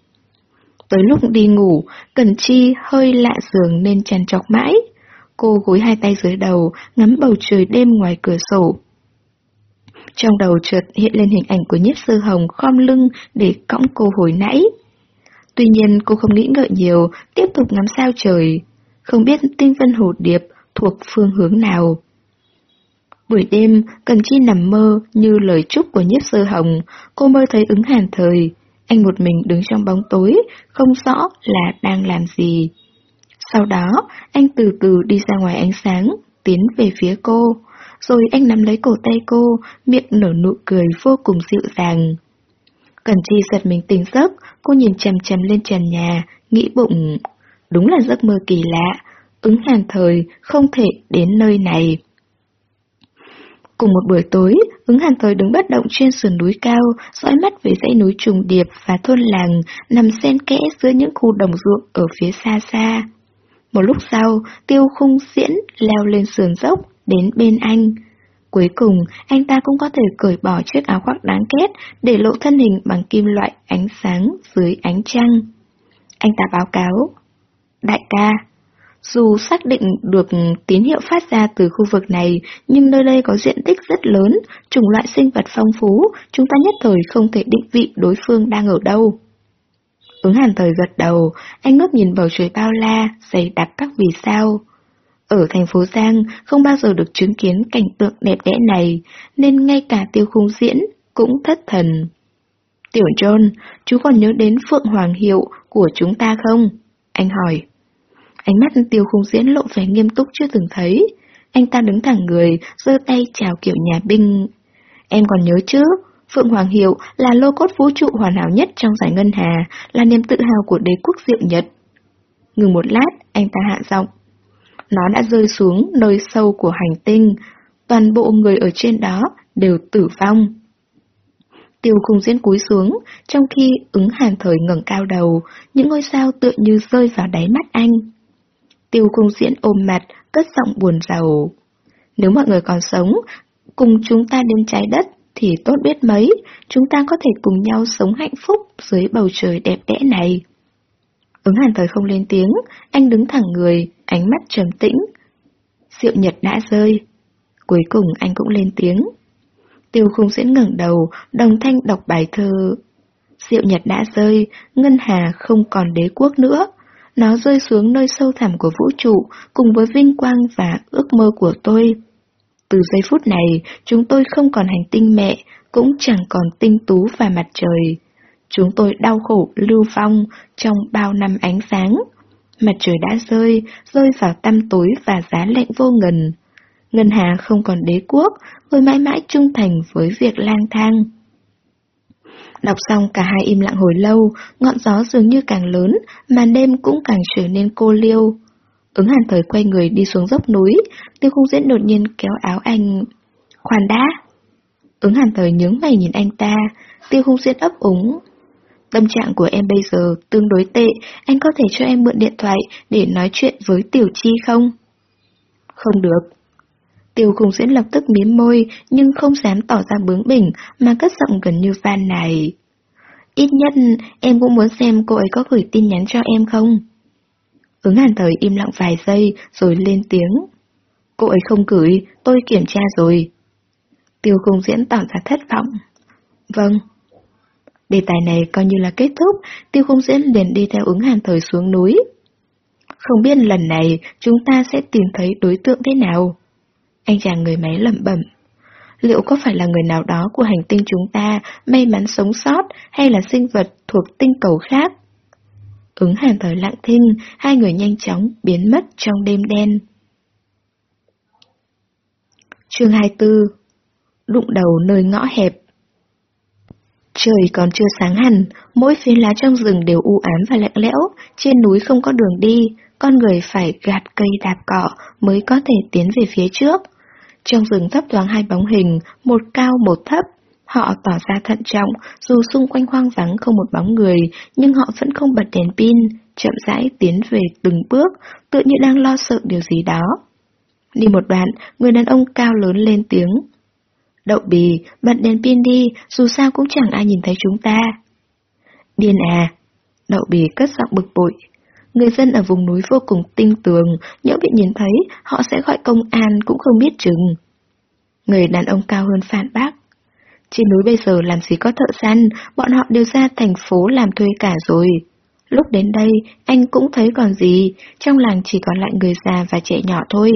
Tới lúc đi ngủ, Cần Chi hơi lạ giường nên chăn chọc mãi. Cô gối hai tay dưới đầu, ngắm bầu trời đêm ngoài cửa sổ. Trong đầu chợt hiện lên hình ảnh của nhiếp sư hồng khom lưng để cõng cô hồi nãy. Tuy nhiên cô không nghĩ ngợi nhiều, tiếp tục ngắm sao trời. Không biết tinh vân hồ điệp thuộc phương hướng nào. Buổi đêm, Cần Chi nằm mơ như lời chúc của nhiếp sơ hồng, cô mơ thấy ứng hàn thời. Anh một mình đứng trong bóng tối, không rõ là đang làm gì. Sau đó, anh từ từ đi ra ngoài ánh sáng, tiến về phía cô rồi anh nắm lấy cổ tay cô, miệng nở nụ cười vô cùng dịu dàng. Cần Chi giật mình tỉnh giấc, cô nhìn chầm chầm lên trần nhà, nghĩ bụng. Đúng là giấc mơ kỳ lạ, ứng hàn thời không thể đến nơi này. Cùng một buổi tối, ứng hàn thời đứng bất động trên sườn núi cao, dõi mắt về dãy núi trùng điệp và thôn làng, nằm xen kẽ giữa những khu đồng ruộng ở phía xa xa. Một lúc sau, tiêu khung diễn leo lên sườn dốc, đến bên anh. Cuối cùng, anh ta cũng có thể cởi bỏ chiếc áo khoác đáng kết để lộ thân hình bằng kim loại ánh sáng dưới ánh trăng. Anh ta báo cáo. Đại ca, dù xác định được tín hiệu phát ra từ khu vực này, nhưng nơi đây có diện tích rất lớn, chủng loại sinh vật phong phú, chúng ta nhất thời không thể định vị đối phương đang ở đâu. Ứng hàn thời gật đầu, anh ngước nhìn bầu trời bao la, dày đặc các vì sao. Ở thành phố Giang không bao giờ được chứng kiến cảnh tượng đẹp đẽ này, nên ngay cả tiêu khung diễn cũng thất thần. Tiểu John, chú còn nhớ đến Phượng Hoàng Hiệu của chúng ta không? Anh hỏi. Ánh mắt tiêu khung diễn lộ vẻ nghiêm túc chưa từng thấy. Anh ta đứng thẳng người, giơ tay chào kiểu nhà binh. Em còn nhớ chứ, Phượng Hoàng Hiệu là lô cốt vũ trụ hoàn hảo nhất trong giải ngân hà, là niềm tự hào của đế quốc diệu Nhật. Ngừng một lát, anh ta hạ giọng. Nó đã rơi xuống nơi sâu của hành tinh, toàn bộ người ở trên đó đều tử vong. Tiêu khung diễn cúi xuống, trong khi ứng hàn thời ngẩng cao đầu, những ngôi sao tựa như rơi vào đáy mắt anh. Tiêu cung diễn ôm mặt, cất giọng buồn rầu. Nếu mọi người còn sống, cùng chúng ta đến trái đất, thì tốt biết mấy, chúng ta có thể cùng nhau sống hạnh phúc dưới bầu trời đẹp đẽ này. Ứng hàn thời không lên tiếng, anh đứng thẳng người, ánh mắt trầm tĩnh. Diệu nhật đã rơi. Cuối cùng anh cũng lên tiếng. Tiêu khung diễn ngẩng đầu, đồng thanh đọc bài thơ. Diệu nhật đã rơi, ngân hà không còn đế quốc nữa. Nó rơi xuống nơi sâu thẳm của vũ trụ, cùng với vinh quang và ước mơ của tôi. Từ giây phút này, chúng tôi không còn hành tinh mẹ, cũng chẳng còn tinh tú và mặt trời. Chúng tôi đau khổ lưu vong trong bao năm ánh sáng. Mặt trời đã rơi, rơi vào tăm tối và giá lạnh vô ngần. Ngân Hà không còn đế quốc, người mãi mãi trung thành với việc lang thang. Đọc xong cả hai im lặng hồi lâu, ngọn gió dường như càng lớn, màn đêm cũng càng trở nên cô liêu. Ứng hàn thời quay người đi xuống dốc núi, tiêu khung diễn đột nhiên kéo áo anh. Khoan đã! Ứng hàn thời nhướng mày nhìn anh ta, tiêu khung diễn ấp úng. Tâm trạng của em bây giờ tương đối tệ, anh có thể cho em mượn điện thoại để nói chuyện với Tiểu Chi không? Không được. Tiêu Cung diễn lập tức miếm môi, nhưng không dám tỏ ra bướng bỉnh, mà cất giọng gần như van này. Ít nhất, em cũng muốn xem cô ấy có gửi tin nhắn cho em không? Ứng hàn thời im lặng vài giây, rồi lên tiếng. Cô ấy không gửi, tôi kiểm tra rồi. Tiêu Cung diễn tỏ ra thất vọng. Vâng. Đề tài này coi như là kết thúc, tiêu Cung diễn liền đi theo ứng hàn thời xuống núi. Không biết lần này chúng ta sẽ tìm thấy đối tượng thế nào? Anh chàng người máy lẩm bẩm. Liệu có phải là người nào đó của hành tinh chúng ta may mắn sống sót hay là sinh vật thuộc tinh cầu khác? Ứng hàn thời lặng thinh, hai người nhanh chóng biến mất trong đêm đen. Chương 24 Đụng đầu nơi ngõ hẹp Trời còn chưa sáng hẳn, mỗi phiến lá trong rừng đều u ám và lạnh lẽo, trên núi không có đường đi, con người phải gạt cây đạp cỏ mới có thể tiến về phía trước. Trong rừng thấp thoáng hai bóng hình, một cao một thấp. Họ tỏ ra thận trọng, dù xung quanh hoang vắng không một bóng người, nhưng họ vẫn không bật đèn pin, chậm rãi tiến về từng bước, tự như đang lo sợ điều gì đó. Đi một đoạn, người đàn ông cao lớn lên tiếng. Đậu bì, bật đèn pin đi, dù sao cũng chẳng ai nhìn thấy chúng ta. Điên à! Đậu bì cất giọng bực bội. Người dân ở vùng núi vô cùng tinh tường, nhỡ bị nhìn thấy, họ sẽ gọi công an cũng không biết chừng. Người đàn ông cao hơn phản bác. Trên núi bây giờ làm gì có thợ săn, bọn họ đều ra thành phố làm thuê cả rồi. Lúc đến đây, anh cũng thấy còn gì, trong làng chỉ còn lại người già và trẻ nhỏ thôi.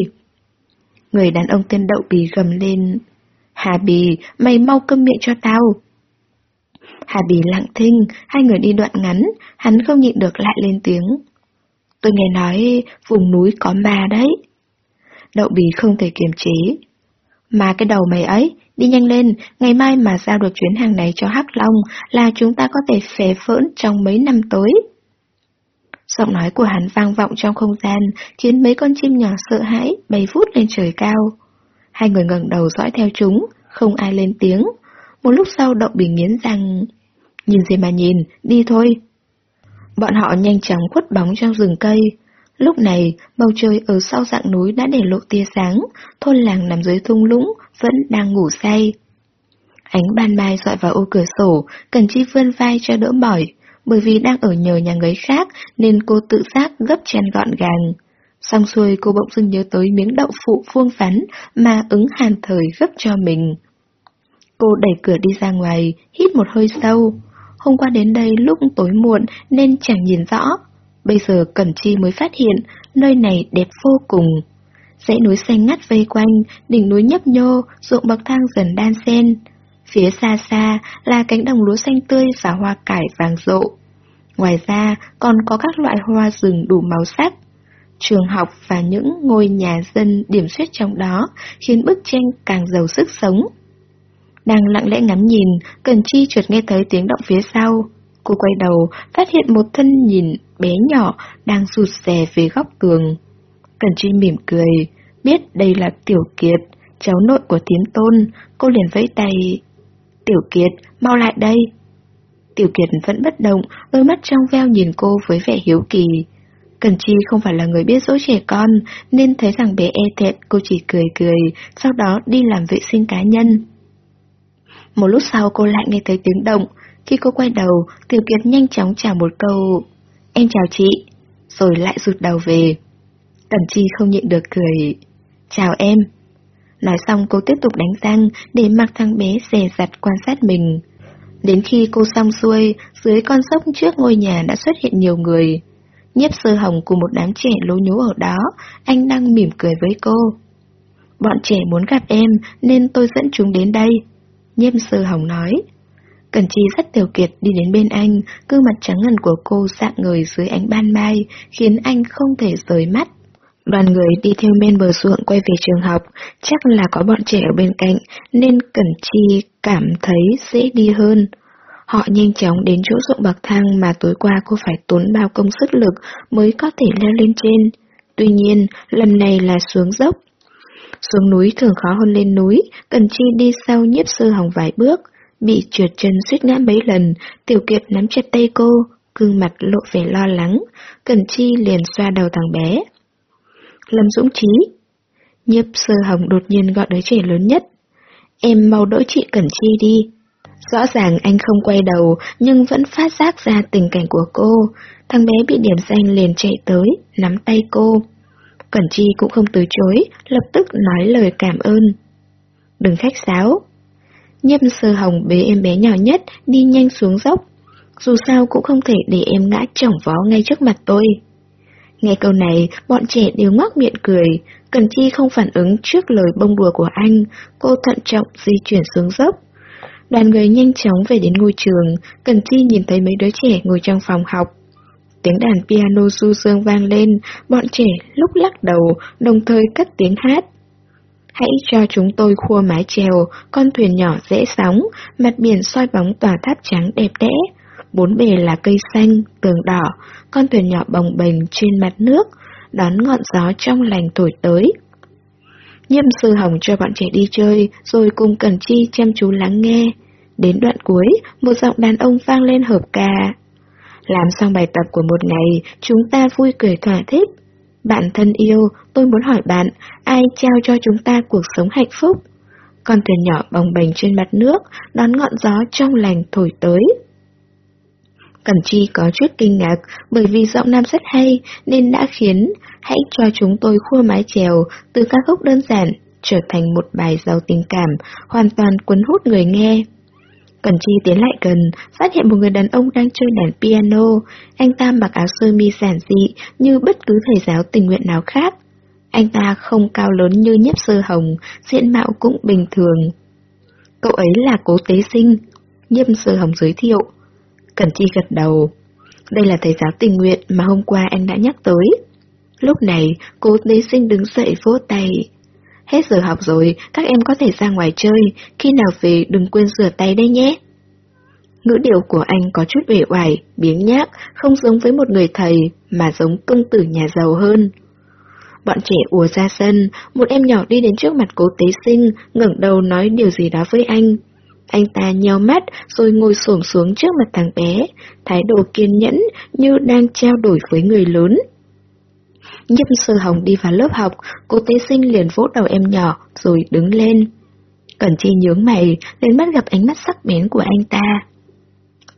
Người đàn ông tên đậu bì gầm lên. Hà bì, mày mau câm miệng cho tao. Hà bì lặng thinh, hai người đi đoạn ngắn, hắn không nhịn được lại lên tiếng. Tôi nghe nói vùng núi có ma đấy. Đậu bì không thể kiềm chế. Mà cái đầu mày ấy, đi nhanh lên, ngày mai mà giao được chuyến hàng này cho Hắc Long là chúng ta có thể phế phỡn trong mấy năm tới. Giọng nói của hắn vang vọng trong không gian, khiến mấy con chim nhỏ sợ hãi, bay vút lên trời cao. Hai người ngẩng đầu dõi theo chúng, không ai lên tiếng. Một lúc sau đậu bình nghiến rằng, nhìn gì mà nhìn, đi thôi. Bọn họ nhanh chóng khuất bóng trong rừng cây. Lúc này, bầu trời ở sau dạng núi đã để lộ tia sáng, thôn làng nằm dưới thung lũng, vẫn đang ngủ say. Ánh ban mai dọi vào ô cửa sổ, Cần Chi vươn vai cho đỡ mỏi, bởi vì đang ở nhờ nhà người khác nên cô tự giác gấp chen gọn gàng. Xong xuôi cô bỗng dưng nhớ tới miếng đậu phụ vuông vắn mà ứng hàn thời gấp cho mình. Cô đẩy cửa đi ra ngoài, hít một hơi sâu. Hôm qua đến đây lúc tối muộn nên chẳng nhìn rõ. Bây giờ Cẩn Chi mới phát hiện nơi này đẹp vô cùng. Dãy núi xanh ngắt vây quanh, đỉnh núi nhấp nhô, ruộng bậc thang dần đan xen. Phía xa xa là cánh đồng lúa xanh tươi và hoa cải vàng rộ. Ngoài ra còn có các loại hoa rừng đủ màu sắc. trường học và những ngôi nhà dân điểm xuyết trong đó, khiến bức tranh càng giàu sức sống. Đang lặng lẽ ngắm nhìn, Cần Chi chợt nghe thấy tiếng động phía sau. Cô quay đầu, phát hiện một thân nhìn bé nhỏ đang rụt rè về góc tường. Cần Chi mỉm cười, biết đây là Tiểu Kiệt, cháu nội của Tiến Tôn, cô liền vẫy tay. Tiểu Kiệt, mau lại đây. Tiểu Kiệt vẫn bất động, đôi mắt trong veo nhìn cô với vẻ hiếu kỳ. Cần Chi không phải là người biết dỗ trẻ con, nên thấy rằng bé e thẹn cô chỉ cười cười, sau đó đi làm vệ sinh cá nhân. Một lúc sau cô lại nghe thấy tiếng động, khi cô quay đầu, Tiểu Kiệt nhanh chóng chào một câu Em chào chị, rồi lại rụt đầu về. Cẩn Chi không nhịn được cười Chào em. Nói xong cô tiếp tục đánh răng để mặc thằng bé dè dặt quan sát mình. Đến khi cô xong xuôi, dưới con sốc trước ngôi nhà đã xuất hiện nhiều người. Nhếp sơ hồng cùng một đám trẻ lố nhố ở đó, anh đang mỉm cười với cô. Bọn trẻ muốn gặp em nên tôi dẫn chúng đến đây. Nhiếp sơ hồng nói. Cần Chi rất tiểu kiệt đi đến bên anh, gương mặt trắng ngần của cô dạng người dưới ánh ban mai, khiến anh không thể rời mắt. Đoàn người đi theo bên bờ ruộng quay về trường học, chắc là có bọn trẻ ở bên cạnh, nên Cẩn Chi cảm thấy dễ đi hơn. Họ nhanh chóng đến chỗ ruộng bậc thang mà tối qua cô phải tốn bao công sức lực mới có thể leo lên trên. Tuy nhiên, lần này là xuống dốc. Xuống núi thường khó hơn lên núi, Cần Chi đi sau nhiếp sư hồng vài bước, bị trượt chân suýt ngã mấy lần, Tiểu Kiệt nắm chặt tay cô, gương mặt lộ vẻ lo lắng, Cần Chi liền xoa đầu thằng bé. Lâm Dũng Trí Nhiếp sơ hồng đột nhiên gọi đứa trẻ lớn nhất. Em mau đỡ chị Cẩn Chi đi. Rõ ràng anh không quay đầu, nhưng vẫn phát giác ra tình cảnh của cô. Thằng bé bị điểm danh liền chạy tới, nắm tay cô. Cẩn Chi cũng không từ chối, lập tức nói lời cảm ơn. Đừng khách sáo. Nhâm sơ hồng bế em bé nhỏ nhất, đi nhanh xuống dốc. Dù sao cũng không thể để em ngã chỏng vó ngay trước mặt tôi. Nghe câu này, bọn trẻ đều ngoác miệng cười. Cần Chi không phản ứng trước lời bông đùa của anh, cô thận trọng di chuyển xuống dốc. Đoàn người nhanh chóng về đến ngôi trường, Cần Chi nhìn thấy mấy đứa trẻ ngồi trong phòng học. Tiếng đàn piano du dương vang lên, bọn trẻ lúc lắc đầu, đồng thời cất tiếng hát. Hãy cho chúng tôi khua mái chèo, con thuyền nhỏ dễ sóng, mặt biển soi bóng tòa tháp trắng đẹp đẽ. Bốn bề là cây xanh, tường đỏ, con thuyền nhỏ bồng bềnh trên mặt nước, đón ngọn gió trong lành thổi tới. Nhâm sư hồng cho bọn trẻ đi chơi, rồi cùng Cần Chi chăm chú lắng nghe. Đến đoạn cuối, một giọng đàn ông vang lên hợp ca. Làm xong bài tập của một ngày, chúng ta vui cười thỏa thích. Bạn thân yêu, tôi muốn hỏi bạn, ai trao cho chúng ta cuộc sống hạnh phúc? Con thuyền nhỏ bồng bềnh trên mặt nước, đón ngọn gió trong lành thổi tới. Cẩm Chi có chút kinh ngạc bởi vì giọng nam rất hay nên đã khiến hãy cho chúng tôi khua mái chèo từ ca khúc đơn giản trở thành một bài giàu tình cảm, hoàn toàn cuốn hút người nghe. Cẩn Chi tiến lại gần, phát hiện một người đàn ông đang chơi đàn piano. Anh ta mặc áo sơ mi giản dị như bất cứ thầy giáo tình nguyện nào khác. Anh ta không cao lớn như nhiếp sơ hồng, diện mạo cũng bình thường. Cậu ấy là cố tế sinh, nhiếp sơ hồng giới thiệu. Cẩn Chi gật đầu. Đây là thầy giáo tình nguyện mà hôm qua anh đã nhắc tới. Lúc này, cố tế sinh đứng dậy vỗ tay. Hết giờ học rồi, các em có thể ra ngoài chơi, khi nào về đừng quên rửa tay đây nhé. Ngữ điệu của anh có chút uể oải, biếng nhác, không giống với một người thầy, mà giống công tử nhà giàu hơn. Bọn trẻ ùa ra sân, một em nhỏ đi đến trước mặt cố tế sinh, ngẩng đầu nói điều gì đó với anh. Anh ta nheo mắt rồi ngồi xổm xuống trước mặt thằng bé, thái độ kiên nhẫn như đang trao đổi với người lớn. Nhâm sơ hồng đi vào lớp học, cô tế sinh liền vỗ đầu em nhỏ rồi đứng lên. Cẩn chi nhướng mày, lên mắt gặp ánh mắt sắc bén của anh ta.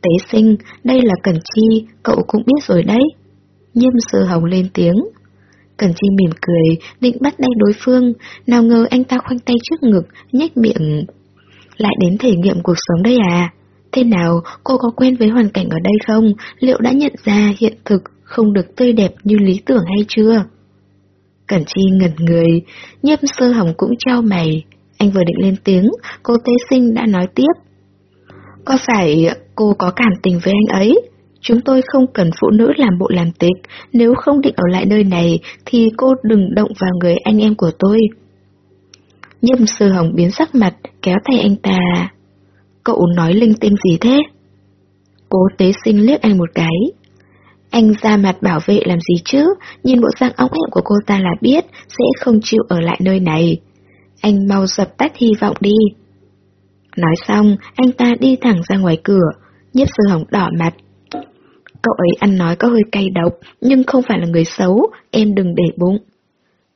Tế sinh, đây là Cẩn chi, cậu cũng biết rồi đấy. Nhâm sơ hồng lên tiếng. Cẩn chi mỉm cười, định bắt tay đối phương, nào ngờ anh ta khoanh tay trước ngực, nhếch miệng lại đến thể nghiệm cuộc sống đây à? Thế nào, cô có quen với hoàn cảnh ở đây không? Liệu đã nhận ra hiện thực không được tươi đẹp như lý tưởng hay chưa? Cẩn Chi ngẩn người, nhiếp sơ hồng cũng trao mày. Anh vừa định lên tiếng, cô tế sinh đã nói tiếp. Có phải cô có cảm tình với anh ấy? Chúng tôi không cần phụ nữ làm bộ làm tịch, nếu không định ở lại nơi này thì cô đừng động vào người anh em của tôi. Nhâm sơ hồng biến sắc mặt, kéo tay anh ta. Cậu nói linh tinh gì thế? Cố tế sinh liếc anh một cái. Anh ra mặt bảo vệ làm gì chứ, nhìn bộ dạng óng ẹo của cô ta là biết sẽ không chịu ở lại nơi này. Anh mau dập tắt hy vọng đi. Nói xong, anh ta đi thẳng ra ngoài cửa, nhiếp sư hồng đỏ mặt. Cậu ấy ăn nói có hơi cay độc, nhưng không phải là người xấu, em đừng để bụng.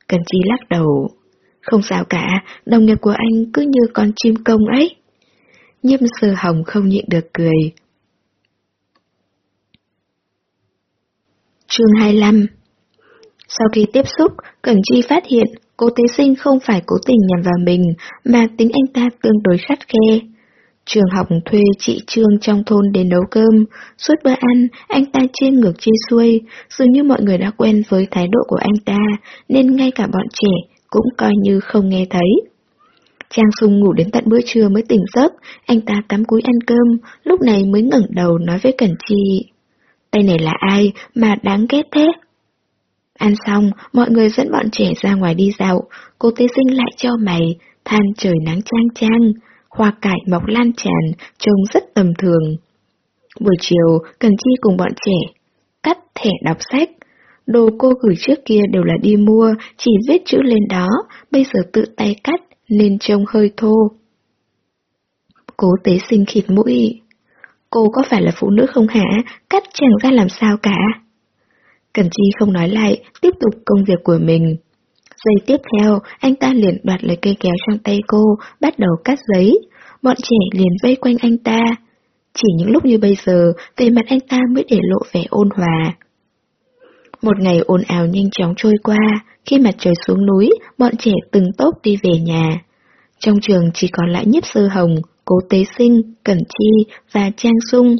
Cần chi lắc đầu. Không sao cả, đồng nghiệp của anh cứ như con chim công ấy. Nhiếp sư hồng không nhịn được cười. Chương 25 Sau khi tiếp xúc, Cẩn Chi phát hiện cô tế sinh không phải cố tình nhằm vào mình, mà tính anh ta tương đối khắt khe. Trường học thuê chị Trương trong thôn đến nấu cơm, suốt bữa ăn, anh ta trên ngược chia xuôi, dường như mọi người đã quen với thái độ của anh ta, nên ngay cả bọn trẻ cũng coi như không nghe thấy. Trang Sung ngủ đến tận bữa trưa mới tỉnh giấc, anh ta tắm cúi ăn cơm, lúc này mới ngẩng đầu nói với Cẩn Chi. Tay này là ai mà đáng ghét thế? Ăn xong, mọi người dẫn bọn trẻ ra ngoài đi dạo, cô tế sinh lại cho mày, than trời nắng trang trang, hoa cải mọc lan tràn, trông rất tầm thường. Buổi chiều, Cần Chi cùng bọn trẻ cắt thẻ đọc sách. Đồ cô gửi trước kia đều là đi mua, chỉ viết chữ lên đó, bây giờ tự tay cắt nên trông hơi thô. Cố tế sinh khịt mũi. Cô có phải là phụ nữ không hả? Cắt chẳng ra làm sao cả. Cần Chi không nói lại, tiếp tục công việc của mình. Giây tiếp theo, anh ta liền đoạt lấy cây kéo trong tay cô, bắt đầu cắt giấy. Bọn trẻ liền vây quanh anh ta. Chỉ những lúc như bây giờ, về mặt anh ta mới để lộ vẻ ôn hòa. Một ngày ồn ào nhanh chóng trôi qua, khi mặt trời xuống núi, bọn trẻ từng tốp đi về nhà. Trong trường chỉ còn lại nhiếp sư hồng, cố tế sinh, cẩn chi và trang sung.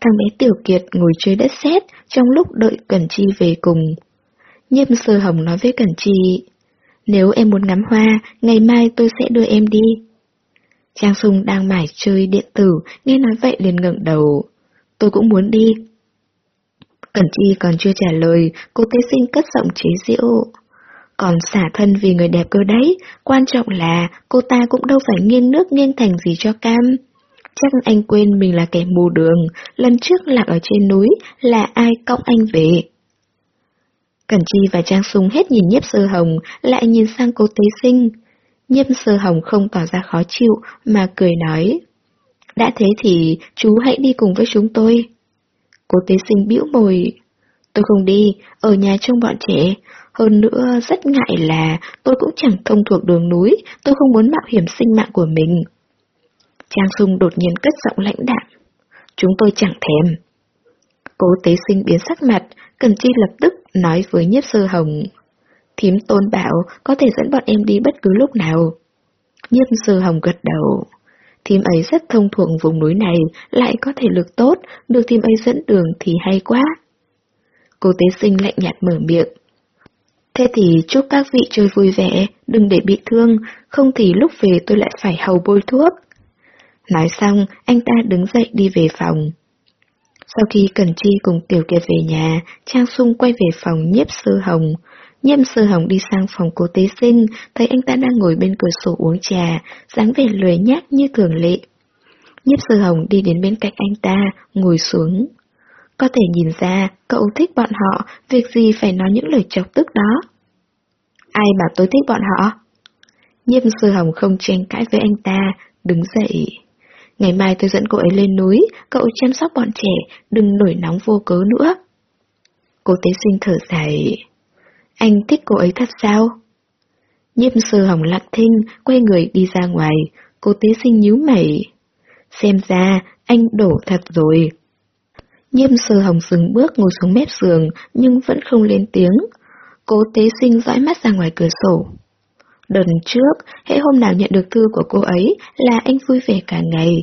Thằng bé Tiểu Kiệt ngồi chơi đất sét trong lúc đợi Cẩn Chi về cùng. Nhiếp sơ hồng nói với Cẩn Chi, nếu em muốn ngắm hoa, ngày mai tôi sẽ đưa em đi. Trang Sung đang mải chơi điện tử, nghe nói vậy liền ngẩng đầu. Tôi cũng muốn đi. Cẩn Chi còn chưa trả lời, cô tế sinh cất giọng chế giễu. Còn xả thân vì người đẹp cơ đấy, quan trọng là cô ta cũng đâu phải nghiêng nước nghiêng thành gì cho cam. Chắc anh quên mình là kẻ mù đường, lần trước lạc ở trên núi là ai cõng anh về. Cẩn Chi và Trang Sung hết nhìn nhiếp sơ hồng, lại nhìn sang cô tế sinh. Nhiếp sơ hồng không tỏ ra khó chịu, mà cười nói. Đã thế thì chú hãy đi cùng với chúng tôi. Cô tế sinh bĩu mồi. Tôi không đi, ở nhà trông bọn trẻ. Hơn nữa, rất ngại là tôi cũng chẳng thông thuộc đường núi, tôi không muốn mạo hiểm sinh mạng của mình. Trang Sung đột nhiên cất giọng lãnh đạm. Chúng tôi chẳng thèm. Cố tế sinh biến sắc mặt, Cần Chi lập tức nói với nhiếp sơ hồng. Thím tôn bảo có thể dẫn bọn em đi bất cứ lúc nào. Nhiếp sơ hồng gật đầu. Thím ấy rất thông thuộc vùng núi này, lại có thể lực tốt, được thím ấy dẫn đường thì hay quá. Cô tế sinh lạnh nhạt mở miệng. Thế thì chúc các vị chơi vui vẻ, đừng để bị thương, không thì lúc về tôi lại phải hầu bôi thuốc. Nói xong, anh ta đứng dậy đi về phòng. Sau khi Cần Chi cùng Tiểu Kiệt về nhà, Trang Sung quay về phòng nhiếp sơ hồng. Nhiếp sơ hồng đi sang phòng cô tế sinh, thấy anh ta đang ngồi bên cửa sổ uống trà, dáng vẻ lười nhác như thường lệ. Nhiếp sơ hồng đi đến bên cạnh anh ta, ngồi xuống. Có thể nhìn ra, cậu thích bọn họ, việc gì phải nói những lời chọc tức đó. Ai bảo tôi thích bọn họ? Nhiếp sơ hồng không tranh cãi với anh ta, đứng dậy. Ngày mai tôi dẫn cô ấy lên núi, cậu chăm sóc bọn trẻ, đừng nổi nóng vô cớ nữa. Cô tế sinh thở dài. Anh thích cô ấy thật sao? Nhiếp sơ hồng lặng thinh, quay người đi ra ngoài, cô tế sinh nhíu mày. Xem ra, anh đổ thật rồi. Nhiêm sơ hồng dừng bước ngồi xuống mép giường, nhưng vẫn không lên tiếng. Cố tế sinh dõi mắt ra ngoài cửa sổ. Đợt trước, hệ hôm nào nhận được thư của cô ấy là anh vui vẻ cả ngày.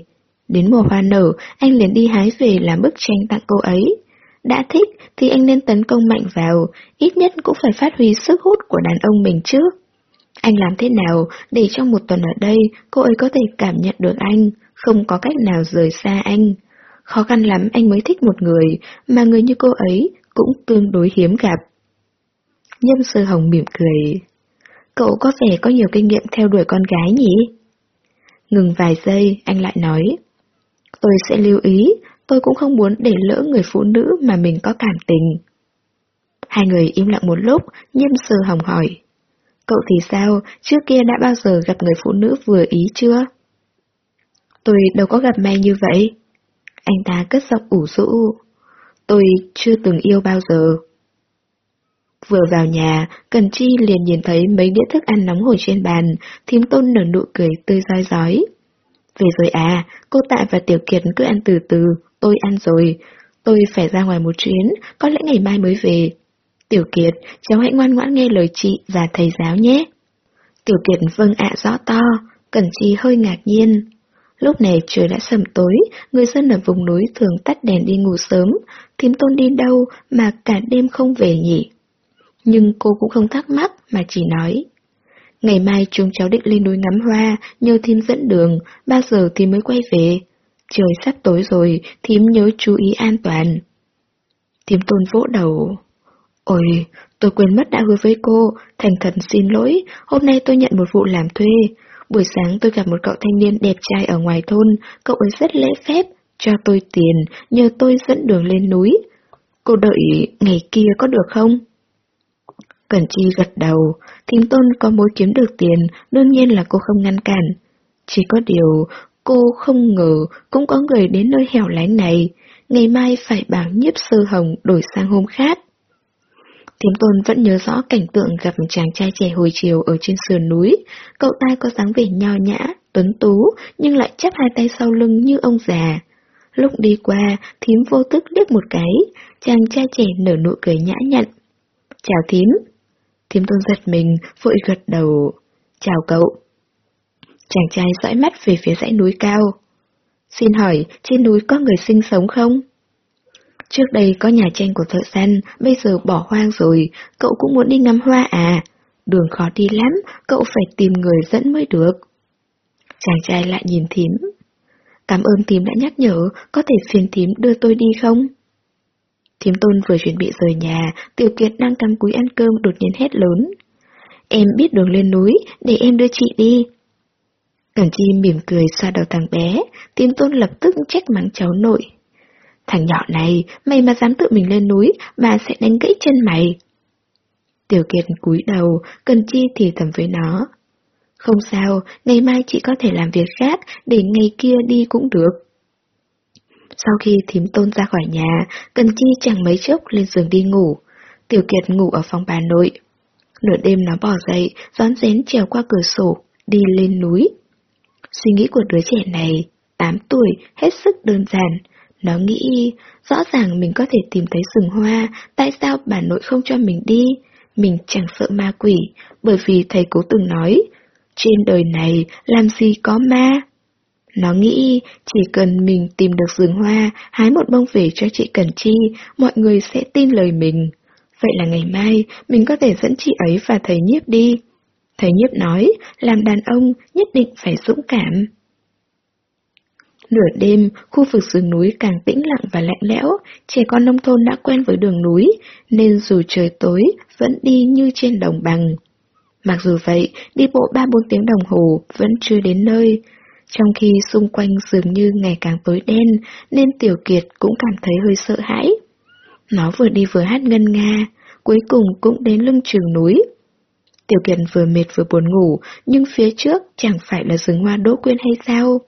Đến mùa hoa nở, anh liền đi hái về làm bức tranh tặng cô ấy. Đã thích thì anh nên tấn công mạnh vào, ít nhất cũng phải phát huy sức hút của đàn ông mình trước. Anh làm thế nào để trong một tuần ở đây cô ấy có thể cảm nhận được anh, không có cách nào rời xa anh. khó khăn lắm anh mới thích một người, mà người như cô ấy cũng tương đối hiếm gặp. Nhâm sơ hồng mỉm cười. Cậu có vẻ có nhiều kinh nghiệm theo đuổi con gái nhỉ? Ngừng vài giây, anh lại nói. Tôi sẽ lưu ý, tôi cũng không muốn để lỡ người phụ nữ mà mình có cảm tình. Hai người im lặng một lúc, nhâm sơ hồng hỏi. Cậu thì sao, trước kia đã bao giờ gặp người phụ nữ vừa ý chưa? Tôi đâu có gặp may như vậy. Anh ta cất giọng ủ rũ. Tôi chưa từng yêu bao giờ. Vừa vào nhà, Cần Chi liền nhìn thấy mấy đĩa thức ăn nóng hổi trên bàn, thím tôn nở nụ cười tươi roi rói. Về rồi à, cô Tạ và Tiểu Kiệt cứ ăn từ từ, tôi ăn rồi. Tôi phải ra ngoài một chuyến, có lẽ ngày mai mới về. Tiểu Kiệt, cháu hãy ngoan ngoãn nghe lời chị và thầy giáo nhé. Tiểu Kiệt vâng ạ rõ to, Cẩn Chi hơi ngạc nhiên. Lúc này trời đã sầm tối, người dân ở vùng núi thường tắt đèn đi ngủ sớm, thím tôn đi đâu mà cả đêm không về nhỉ? Nhưng cô cũng không thắc mắc mà chỉ nói. Ngày mai chúng cháu định lên núi ngắm hoa, nhờ thím dẫn đường, bao giờ thì mới quay về. Trời sắp tối rồi, thím nhớ chú ý an toàn. Thím tôn vỗ đầu. Ôi, tôi quên mất đã hứa với cô, thành thật xin lỗi, hôm nay tôi nhận một vụ làm thuê. Buổi sáng tôi gặp một cậu thanh niên đẹp trai ở ngoài thôn, cậu ấy rất lễ phép, cho tôi tiền, nhờ tôi dẫn đường lên núi. Cô đợi ngày kia có được không? Cẩn Chi gật đầu, thím tôn có mối kiếm được tiền, đương nhiên là cô không ngăn cản. Chỉ có điều, cô không ngờ cũng có người đến nơi hẻo lánh này, ngày mai phải bảo nhiếp sơ hồng đổi sang hôm khác. Thiếm tôn vẫn nhớ rõ cảnh tượng gặp chàng trai trẻ hồi chiều ở trên sườn núi, cậu ta có dáng vẻ nho nhã, tuấn tú, nhưng lại chắp hai tay sau lưng như ông già. Lúc đi qua, thím vô tức liếc một cái, chàng trai trẻ nở nụ cười nhã nhặn. Chào thím. Thím tôn giật mình, vội gật đầu. Chào cậu. Chàng trai dõi mắt về phía dãy núi cao. Xin hỏi, trên núi có người sinh sống không? Trước đây có nhà tranh của thợ săn, bây giờ bỏ hoang rồi, cậu cũng muốn đi ngắm hoa à? Đường khó đi lắm, cậu phải tìm người dẫn mới được. Chàng trai lại nhìn thím. Cảm ơn thím đã nhắc nhở, có thể phiền thím đưa tôi đi không? Thiếm tôn vừa chuẩn bị rời nhà, Tiểu Kiệt đang cắm cúi ăn cơm đột nhiên hét lớn. Em biết đường lên núi, để em đưa chị đi. Cẩn Chi mỉm cười xoa đầu thằng bé, Thiếm tôn lập tức trách mắng cháu nội. Thằng nhỏ này, mày mà dám tự mình lên núi, bà sẽ đánh gãy chân mày. Tiểu Kiệt cúi đầu, Cần Chi thì thầm với nó. Không sao, ngày mai chị có thể làm việc khác, để ngày kia đi cũng được. Sau khi thím tôn ra khỏi nhà, Cần Chi chẳng mấy chốc lên giường đi ngủ. Tiểu Kiệt ngủ ở phòng bà nội. Nửa đêm nó bỏ dậy, rón rén trèo qua cửa sổ, đi lên núi. Suy nghĩ của đứa trẻ này, 8 tuổi, hết sức đơn giản. Nó nghĩ, rõ ràng mình có thể tìm thấy rừng hoa, tại sao bà nội không cho mình đi? Mình chẳng sợ ma quỷ, bởi vì thầy cố từng nói, trên đời này làm gì có ma? Nó nghĩ chỉ cần mình tìm được rừng hoa, hái một bông về cho chị Cần Chi, mọi người sẽ tin lời mình. Vậy là ngày mai mình có thể dẫn chị ấy và thầy nhiếp đi. Thầy nhiếp nói, làm đàn ông nhất định phải dũng cảm. Nửa đêm, khu vực rừng núi càng tĩnh lặng và lạnh lẽo, trẻ con nông thôn đã quen với đường núi, nên dù trời tối, vẫn đi như trên đồng bằng. Mặc dù vậy, đi bộ 3-4 tiếng đồng hồ vẫn chưa đến nơi, trong khi xung quanh dường như ngày càng tối đen, nên Tiểu Kiệt cũng cảm thấy hơi sợ hãi. Nó vừa đi vừa hát ngân nga, cuối cùng cũng đến lưng trường núi. Tiểu Kiệt vừa mệt vừa buồn ngủ, nhưng phía trước chẳng phải là rừng hoa đỗ quyên hay sao?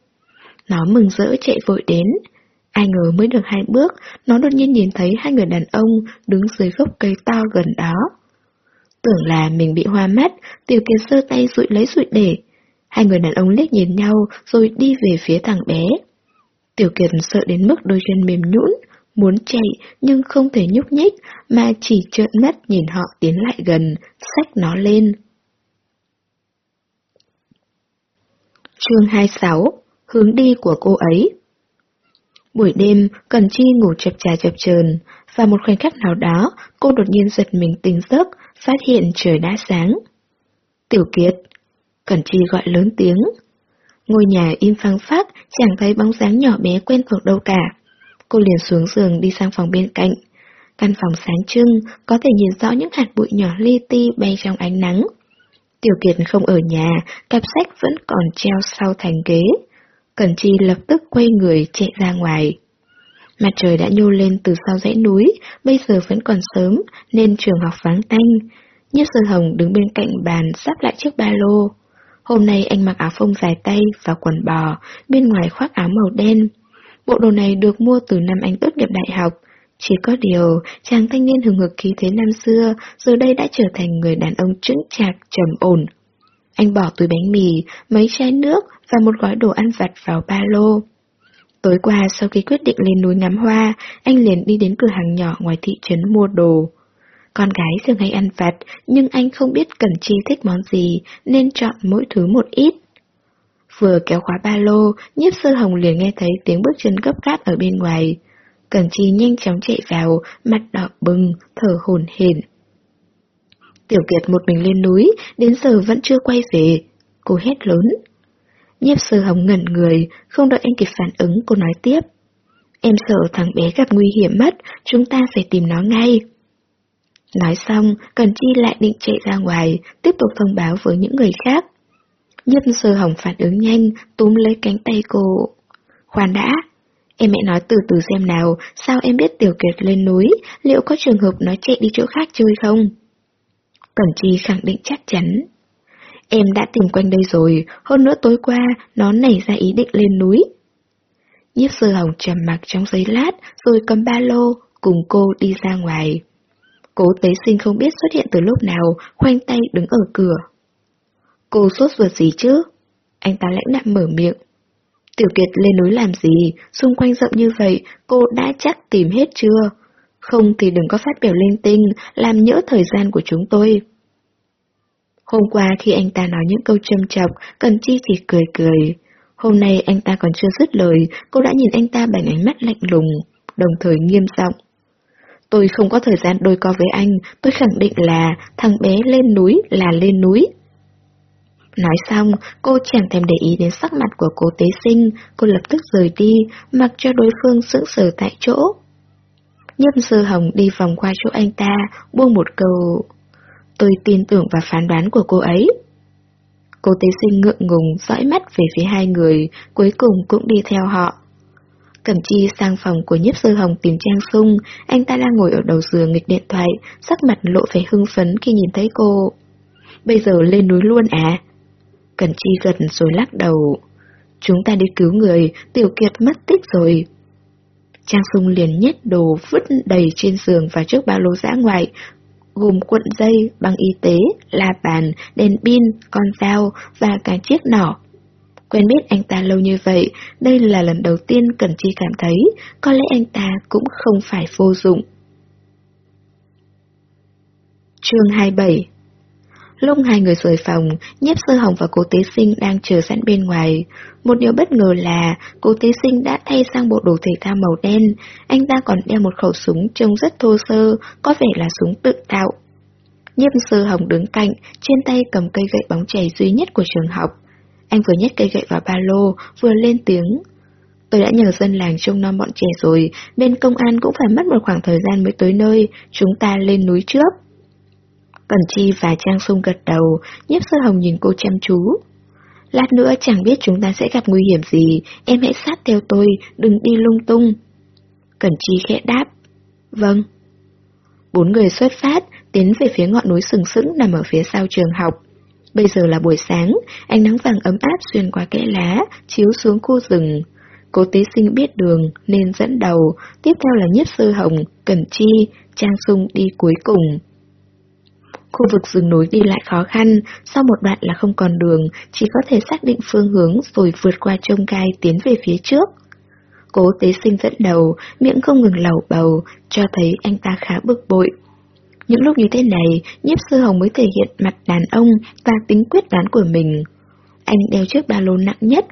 Nó mừng rỡ chạy vội đến. Ai ngờ mới được hai bước, nó đột nhiên nhìn thấy hai người đàn ông đứng dưới gốc cây to gần đó. Tưởng là mình bị hoa mắt, Tiểu Kiệt sơ tay rụi lấy rụi để. Hai người đàn ông liếc nhìn nhau rồi đi về phía thằng bé. Tiểu Kiệt sợ đến mức đôi chân mềm nhũn, muốn chạy nhưng không thể nhúc nhích mà chỉ trợn mắt nhìn họ tiến lại gần, xách nó lên. Chương 26 hướng đi của cô ấy. Buổi đêm, Cần Chi ngủ chập trà chập chờn, và một khoảnh khắc nào đó, cô đột nhiên giật mình tỉnh giấc, phát hiện trời đã sáng. Tiểu Kiệt, Cần Chi gọi lớn tiếng. Ngôi nhà im phăng phát, chẳng thấy bóng dáng nhỏ bé quen thuộc đâu cả. Cô liền xuống giường đi sang phòng bên cạnh. Căn phòng sáng trưng, có thể nhìn rõ những hạt bụi nhỏ li ti bay trong ánh nắng. Tiểu Kiệt không ở nhà, cặp sách vẫn còn treo sau thành ghế. Cẩn Chi lập tức quay người chạy ra ngoài. Mặt trời đã nhô lên từ sau dãy núi, bây giờ vẫn còn sớm, nên trường học vắng tanh. Nhất Sơn Hồng đứng bên cạnh bàn sắp lại chiếc ba lô. Hôm nay anh mặc áo phông dài tay và quần bò, bên ngoài khoác áo màu đen. Bộ đồ này được mua từ năm anh tốt nghiệp đại học. Chỉ có điều, chàng thanh niên hừng hực khí thế năm xưa, giờ đây đã trở thành người đàn ông trững chạc, trầm ổn. Anh bỏ túi bánh mì, mấy chai nước và một gói đồ ăn vặt vào ba lô. Tối qua sau khi quyết định lên núi ngắm hoa, anh liền đi đến cửa hàng nhỏ ngoài thị trấn mua đồ. Con gái thường hay ăn vặt, nhưng anh không biết Cần Chi thích món gì, nên chọn mỗi thứ một ít. Vừa kéo khóa ba lô, nhiếp sơ hồng liền nghe thấy tiếng bước chân gấp gáp ở bên ngoài. cẩn Chi nhanh chóng chạy vào, mặt đỏ bừng, thở hổn hển. Tiểu Kiệt một mình lên núi, đến giờ vẫn chưa quay về. Cô hét lớn. Nhiếp sơ hồng ngẩn người, không đợi anh kịp phản ứng, cô nói tiếp. Em sợ thằng bé gặp nguy hiểm mất, chúng ta phải tìm nó ngay. Nói xong, Cần Chi lại định chạy ra ngoài, tiếp tục thông báo với những người khác. Nhất sơ hồng phản ứng nhanh, túm lấy cánh tay cô. Khoan đã, em hãy nói từ từ xem nào, sao em biết Tiểu Kiệt lên núi, liệu có trường hợp nó chạy đi chỗ khác chơi không? Cẩn Chi khẳng định chắc chắn. Em đã tìm quanh đây rồi, hơn nữa tối qua nó nảy ra ý định lên núi. Nhiếp sơ hồng trầm mặc trong giấy lát rồi cầm ba lô, cùng cô đi ra ngoài. Cố tế sinh không biết xuất hiện từ lúc nào, khoanh tay đứng ở cửa. Cô sốt ruột gì chứ? Anh ta lãnh đạm mở miệng. Tiểu Kiệt lên núi làm gì, xung quanh rộng như vậy, cô đã chắc tìm hết chưa? Không thì đừng có phát biểu linh tinh, làm nhỡ thời gian của chúng tôi. Hôm qua khi anh ta nói những câu châm chọc, Cần Chi chỉ cười cười. Hôm nay anh ta còn chưa dứt lời, cô đã nhìn anh ta bằng ánh mắt lạnh lùng, đồng thời nghiêm giọng. Tôi không có thời gian đôi co với anh, tôi khẳng định là thằng bé lên núi là lên núi. Nói xong, cô chẳng thèm để ý đến sắc mặt của cô tế sinh, cô lập tức rời đi, mặc cho đối phương sững sờ tại chỗ. Nhâm sơ hồng đi vòng qua chỗ anh ta, buông một câu. Tôi tin tưởng vào phán đoán của cô ấy. Cô tế sinh ngượng ngùng dõi mắt về phía hai người, cuối cùng cũng đi theo họ. Cẩm Chi sang phòng của nhiếp sơ hồng tìm Trang Sung, anh ta đang ngồi ở đầu giường nghịch điện thoại, sắc mặt lộ vẻ hưng phấn khi nhìn thấy cô. Bây giờ lên núi luôn à? Cẩm Chi gật rồi lắc đầu. Chúng ta đi cứu người, Tiểu Kiệt mất tích rồi. Trang Sung liền nhét đồ vứt đầy trên giường và trước ba lô giã ngoại, gồm cuộn dây, băng y tế, la bàn, đèn pin, con dao và cả chiếc nỏ. Quen biết anh ta lâu như vậy, đây là lần đầu tiên Cẩn Chi cảm thấy có lẽ anh ta cũng không phải vô dụng. Chương 27 Lúc hai người rời phòng, Nhiếp Sơ Hồng và cô Tế Sinh đang chờ sẵn bên ngoài. Một điều bất ngờ là cô Tế Sinh đã thay sang bộ đồ thể thao màu đen, anh ta còn đeo một khẩu súng trông rất thô sơ, có vẻ là súng tự tạo. Nhiếp Sơ Hồng đứng cạnh, trên tay cầm cây gậy bóng chảy duy nhất của trường học. Anh vừa nhét cây gậy vào ba lô, vừa lên tiếng. Tôi đã nhờ dân làng trông nom bọn trẻ rồi, bên công an cũng phải mất một khoảng thời gian mới tới nơi, chúng ta lên núi trước. Cẩn Chi và Trang Sung gật đầu, nhiếp sơ hồng nhìn cô chăm chú. Lát nữa chẳng biết chúng ta sẽ gặp nguy hiểm gì, em hãy sát theo tôi, đừng đi lung tung. Cẩn Chi khẽ đáp. Vâng. Bốn người xuất phát, tiến về phía ngọn núi sừng sững nằm ở phía sau trường học. Bây giờ là buổi sáng, ánh nắng vàng ấm áp xuyên qua kẽ lá, chiếu xuống khu rừng. Cố tế sinh biết đường nên dẫn đầu, tiếp theo là nhiếp sơ hồng, cẩn chi, trang sung đi cuối cùng. Khu vực rừng núi đi lại khó khăn, sau một đoạn là không còn đường, chỉ có thể xác định phương hướng rồi vượt qua trông gai tiến về phía trước. Cố tế sinh dẫn đầu, miệng không ngừng lẩu bầu, cho thấy anh ta khá bực bội. Những lúc như thế này, nhiếp sư hồng mới thể hiện mặt đàn ông và tính quyết đoán của mình. Anh đeo chiếc ba lô nặng nhất.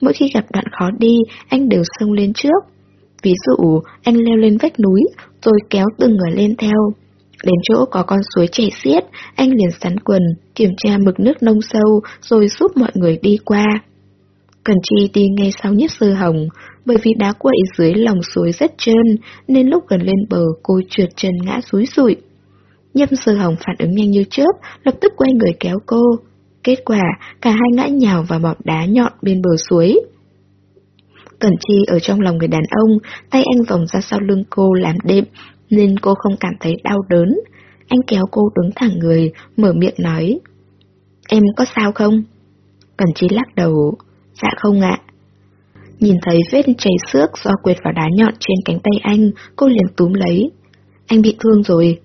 Mỗi khi gặp đoạn khó đi, anh đều xông lên trước. Ví dụ, anh leo lên vách núi, rồi kéo từng người lên theo. Đến chỗ có con suối chảy xiết, anh liền sắn quần, kiểm tra mực nước nông sâu, rồi giúp mọi người đi qua. Cần Chi đi ngay sau nhất sư hồng, bởi vì đá quậy dưới lòng suối rất trơn, nên lúc gần lên bờ cô trượt chân ngã suối sụi. Nhâm sư hồng phản ứng nhanh như chớp, lập tức quay người kéo cô. Kết quả, cả hai ngã nhào vào mỏm đá nhọn bên bờ suối. Cẩn Chi ở trong lòng người đàn ông, tay anh vòng ra sau lưng cô làm đệm, nên cô không cảm thấy đau đớn. Anh kéo cô đứng thẳng người, mở miệng nói. Em có sao không? Cẩn Chi lắc đầu. Dạ không ạ. Nhìn thấy vết chảy xước do quệt vào đá nhọn trên cánh tay anh, cô liền túm lấy. Anh bị thương rồi.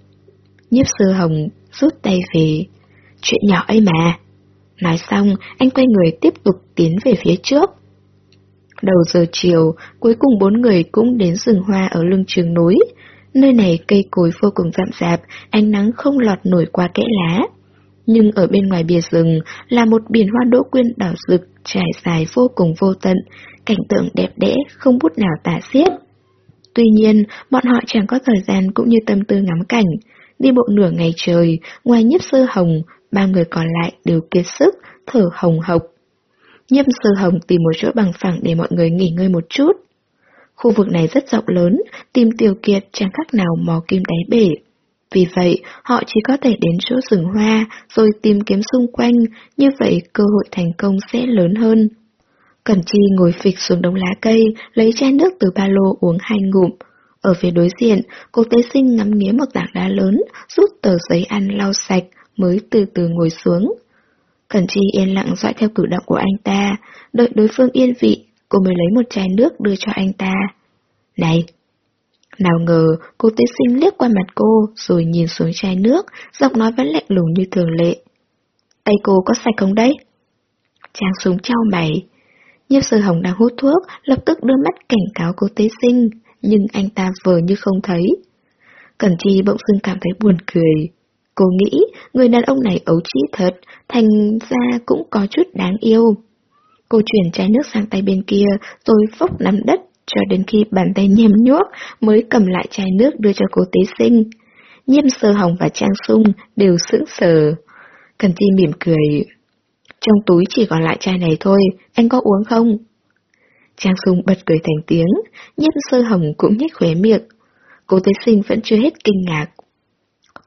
Nhiếp sư hồng rút tay về. Chuyện nhỏ ấy mà. Nói xong, anh quay người tiếp tục tiến về phía trước. Đầu giờ chiều, cuối cùng bốn người cũng đến rừng hoa ở lưng trường núi. Nơi này cây cối vô cùng rậm rạp, ánh nắng không lọt nổi qua kẽ lá. Nhưng ở bên ngoài bìa rừng là một biển hoa đỗ quyên đỏ rực, trải dài vô cùng vô tận, cảnh tượng đẹp đẽ, không bút nào tả xiết. Tuy nhiên, bọn họ chẳng có thời gian cũng như tâm tư ngắm cảnh. Đi bộ nửa ngày trời, ngoài nhiếp sơ hồng, ba người còn lại đều kiệt sức, thở hồng hộc. Nhiếp sơ hồng tìm một chỗ bằng phẳng để mọi người nghỉ ngơi một chút. Khu vực này rất rộng lớn, tìm tiểu kiệt chẳng khác nào mò kim đáy bể. Vì vậy, họ chỉ có thể đến chỗ rừng hoa, rồi tìm kiếm xung quanh, như vậy cơ hội thành công sẽ lớn hơn. Cẩn Chi ngồi phịch xuống đống lá cây, lấy chai nước từ ba lô uống hai ngụm. Ở phía đối diện, cô tế sinh ngắm nghía một tảng đá lớn, rút tờ giấy ăn lau sạch, mới từ từ ngồi xuống. Cẩn Chi yên lặng dõi theo cử động của anh ta, đợi đối phương yên vị, cô mới lấy một chai nước đưa cho anh ta. Này, nào ngờ, cô tế sinh liếc qua mặt cô, rồi nhìn xuống chai nước, giọng nói vẫn lạnh lùng như thường lệ. Tay cô có sạch không đấy? Trang súng trao mày. Nhiếp sư hồng đang hút thuốc, lập tức đưa mắt cảnh cáo cô tế sinh, nhưng anh ta vờ như không thấy. Cẩn Chi bỗng dưng cảm thấy buồn cười. Cô nghĩ, người đàn ông này ấu trĩ thật, thành ra cũng có chút đáng yêu. Cô chuyển chai nước sang tay bên kia, rồi phốc nắm đất cho đến khi bàn tay nhem nhuốc mới cầm lại chai nước đưa cho cô tế sinh. Nhiêm sơ hồng và Trang Sung đều sững sờ. Cần Chi mỉm cười. Trong túi chỉ còn lại chai này thôi, anh có uống không? Trang Sung bật cười thành tiếng, nhân sơ hồng cũng nhếch khóe miệng. Cô tế sinh vẫn chưa hết kinh ngạc.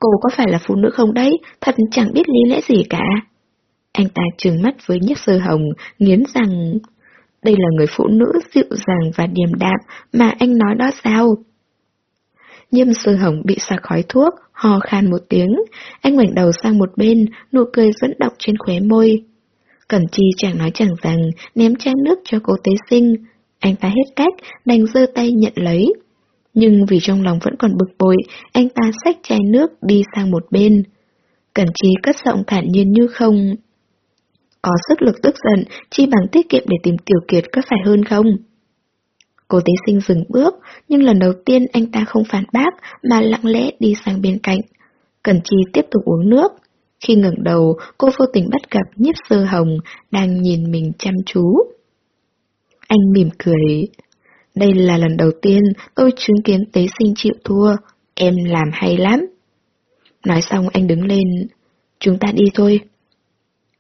Cô có phải là phụ nữ không đấy, thật chẳng biết lý lẽ gì cả. Anh ta trừng mắt với nhất sơ hồng, nghiến rằng đây là người phụ nữ dịu dàng và điềm đạm mà anh nói đó sao? Nhâm sơ hồng bị sạc khói thuốc, hò khan một tiếng, anh ngoảnh đầu sang một bên, nụ cười vẫn đọc trên khóe môi. Cẩn chi chẳng nói chẳng rằng, ném chai nước cho cô tế sinh. Anh ta hết cách, đành giơ tay nhận lấy. Nhưng vì trong lòng vẫn còn bực bội, anh ta xách chai nước đi sang một bên. Cẩn chi cất giọng thản nhiên như không. Có sức lực tức giận, chi bằng tiết kiệm để tìm tiểu kiệt có phải hơn không? Cô tế sinh dừng bước, nhưng lần đầu tiên anh ta không phản bác mà lặng lẽ đi sang bên cạnh. cẩn Chi tiếp tục uống nước. Khi ngẩng đầu, cô vô tình bắt gặp nhiếp sơ hồng đang nhìn mình chăm chú. Anh mỉm cười. Đây là lần đầu tiên tôi chứng kiến tế sinh chịu thua. Em làm hay lắm. Nói xong anh đứng lên. Chúng ta đi thôi.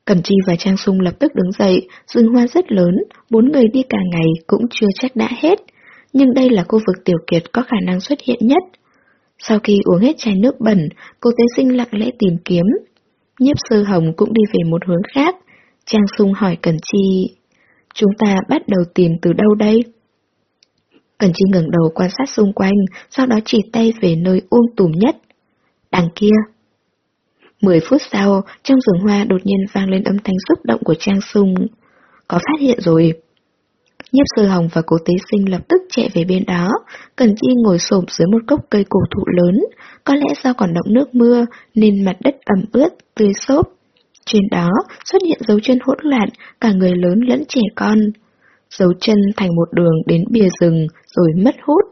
Cẩm Chi và Trang Sung lập tức đứng dậy, rừng hoa rất lớn, bốn người đi cả ngày cũng chưa chắc đã hết. Nhưng đây là khu vực tiểu kiệt có khả năng xuất hiện nhất. Sau khi uống hết chai nước bẩn, cô tế sinh lặng lẽ tìm kiếm. Nhiếp sơ hồng cũng đi về một hướng khác. Trang Sung hỏi Cẩn Chi, chúng ta bắt đầu tìm từ đâu đây? Cẩn Chi ngẩng đầu quan sát xung quanh, sau đó chỉ tay về nơi uông tùm nhất. Đằng kia. Mười phút sau, trong rừng hoa đột nhiên vang lên âm thanh xúc động của Trang Sung. Có phát hiện rồi nhếp sư hồng và cố tế sinh lập tức chạy về bên đó, Cần Chi ngồi xổm dưới một gốc cây cổ thụ lớn, có lẽ do còn động nước mưa nên mặt đất ẩm ướt, tươi xốp. Trên đó xuất hiện dấu chân hỗn loạn, cả người lớn lẫn trẻ con. Dấu chân thành một đường đến bìa rừng rồi mất hút.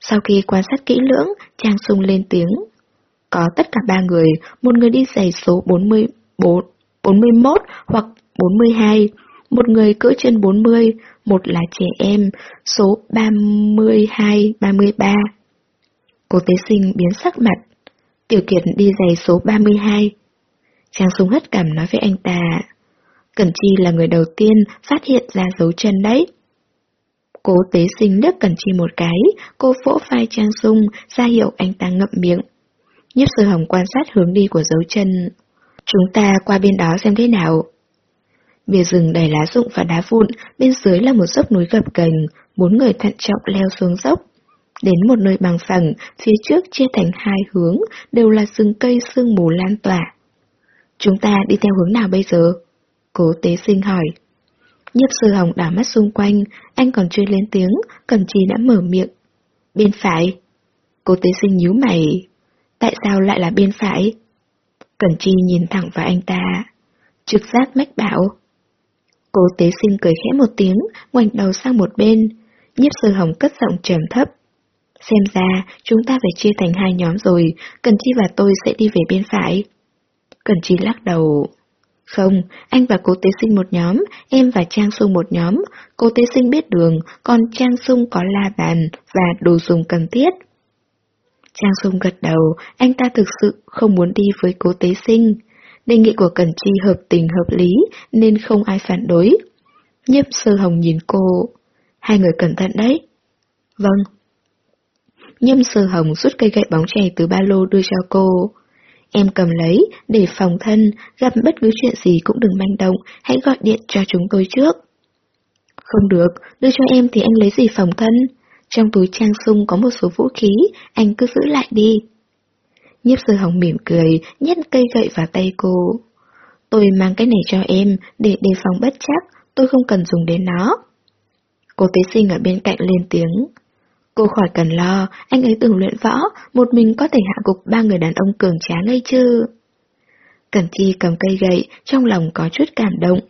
Sau khi quan sát kỹ lưỡng, Trang Sung lên tiếng. Có tất cả ba người, một người đi giày số 44, 41 hoặc 42, một người cỡ trên 40, một là trẻ em, số 32, 33. Cô tế sinh biến sắc mặt. Tiểu Kiệt đi giày số 32. Trang sung hất cảm nói với anh ta. Cẩn Chi là người đầu tiên phát hiện ra dấu chân đấy. Cố tế sinh đứt Cẩn Chi một cái, cô vỗ vai Trang sung ra hiệu anh ta ngậm miệng. Nhiếp sư hồng quan sát hướng đi của dấu chân. Chúng ta qua bên đó xem thế nào. Bìa rừng đầy lá rụng và đá vụn, bên dưới là một dốc núi gập ghềnh, bốn người thận trọng leo xuống dốc. Đến một nơi bằng phẳng, phía trước chia thành hai hướng, đều là rừng cây sương mù lan tỏa. Chúng ta đi theo hướng nào bây giờ? Cố tế sinh hỏi. nhấp sư hồng đảo mắt xung quanh, anh còn chưa lên tiếng, Cẩm chi đã mở miệng. Bên phải. Cố tế sinh nhíu mày. Tại sao lại là bên phải? Cẩn Chi nhìn thẳng vào anh ta. Trực giác mách bảo. Cô tế sinh cười khẽ một tiếng, ngoảnh đầu sang một bên. Nhiếp sơ hồng cất giọng trầm thấp. Xem ra, chúng ta phải chia thành hai nhóm rồi, Cần Chi và tôi sẽ đi về bên phải. Cần Chi lắc đầu. Không, anh và cô tế sinh một nhóm, em và Trang Sung một nhóm. Cô tế sinh biết đường, còn Trang Sung có la bàn và đồ dùng cần thiết. Trang Sung gật đầu, anh ta thực sự không muốn đi với cô tế sinh. Đề nghị của Cần Chi hợp tình hợp lý nên không ai phản đối. Nhiếp sơ hồng nhìn cô. Hai người cẩn thận đấy. Vâng. Nhâm sơ hồng rút cây gậy bóng chày từ ba lô đưa cho cô. Em cầm lấy, để phòng thân, gặp bất cứ chuyện gì cũng đừng manh động, hãy gọi điện cho chúng tôi trước. Không được, đưa cho em thì anh lấy gì phòng thân? Trong túi trang sung có một số vũ khí, anh cứ giữ lại đi. Nhiếp sư hồng mỉm cười, nhét cây gậy vào tay cô. Tôi mang cái này cho em, để đề phòng bất chắc, tôi không cần dùng đến nó. Cô tế sinh ở bên cạnh lên tiếng. Cô khỏi cần lo, anh ấy từng luyện võ, một mình có thể hạ gục ba người đàn ông cường tráng ngay chứ. Cẩn Chi cầm cây gậy, trong lòng có chút cảm động.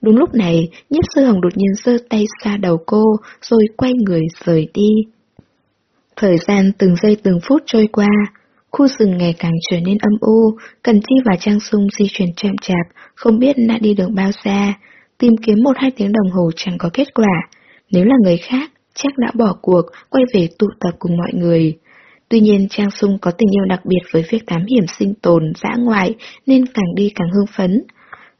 Đúng lúc này, nhiếp sư hồng đột nhiên giơ tay xa đầu cô, rồi quay người rời đi. Thời gian từng giây từng phút trôi qua, khu rừng ngày càng trở nên âm u, Cần Chi và Trang Sung di chuyển chậm chạp, không biết đã đi được bao xa, tìm kiếm một hai tiếng đồng hồ chẳng có kết quả. Nếu là người khác, chắc đã bỏ cuộc, quay về tụ tập cùng mọi người. Tuy nhiên Trang Sung có tình yêu đặc biệt với việc thám hiểm sinh tồn, dã ngoại, nên càng đi càng hưng phấn.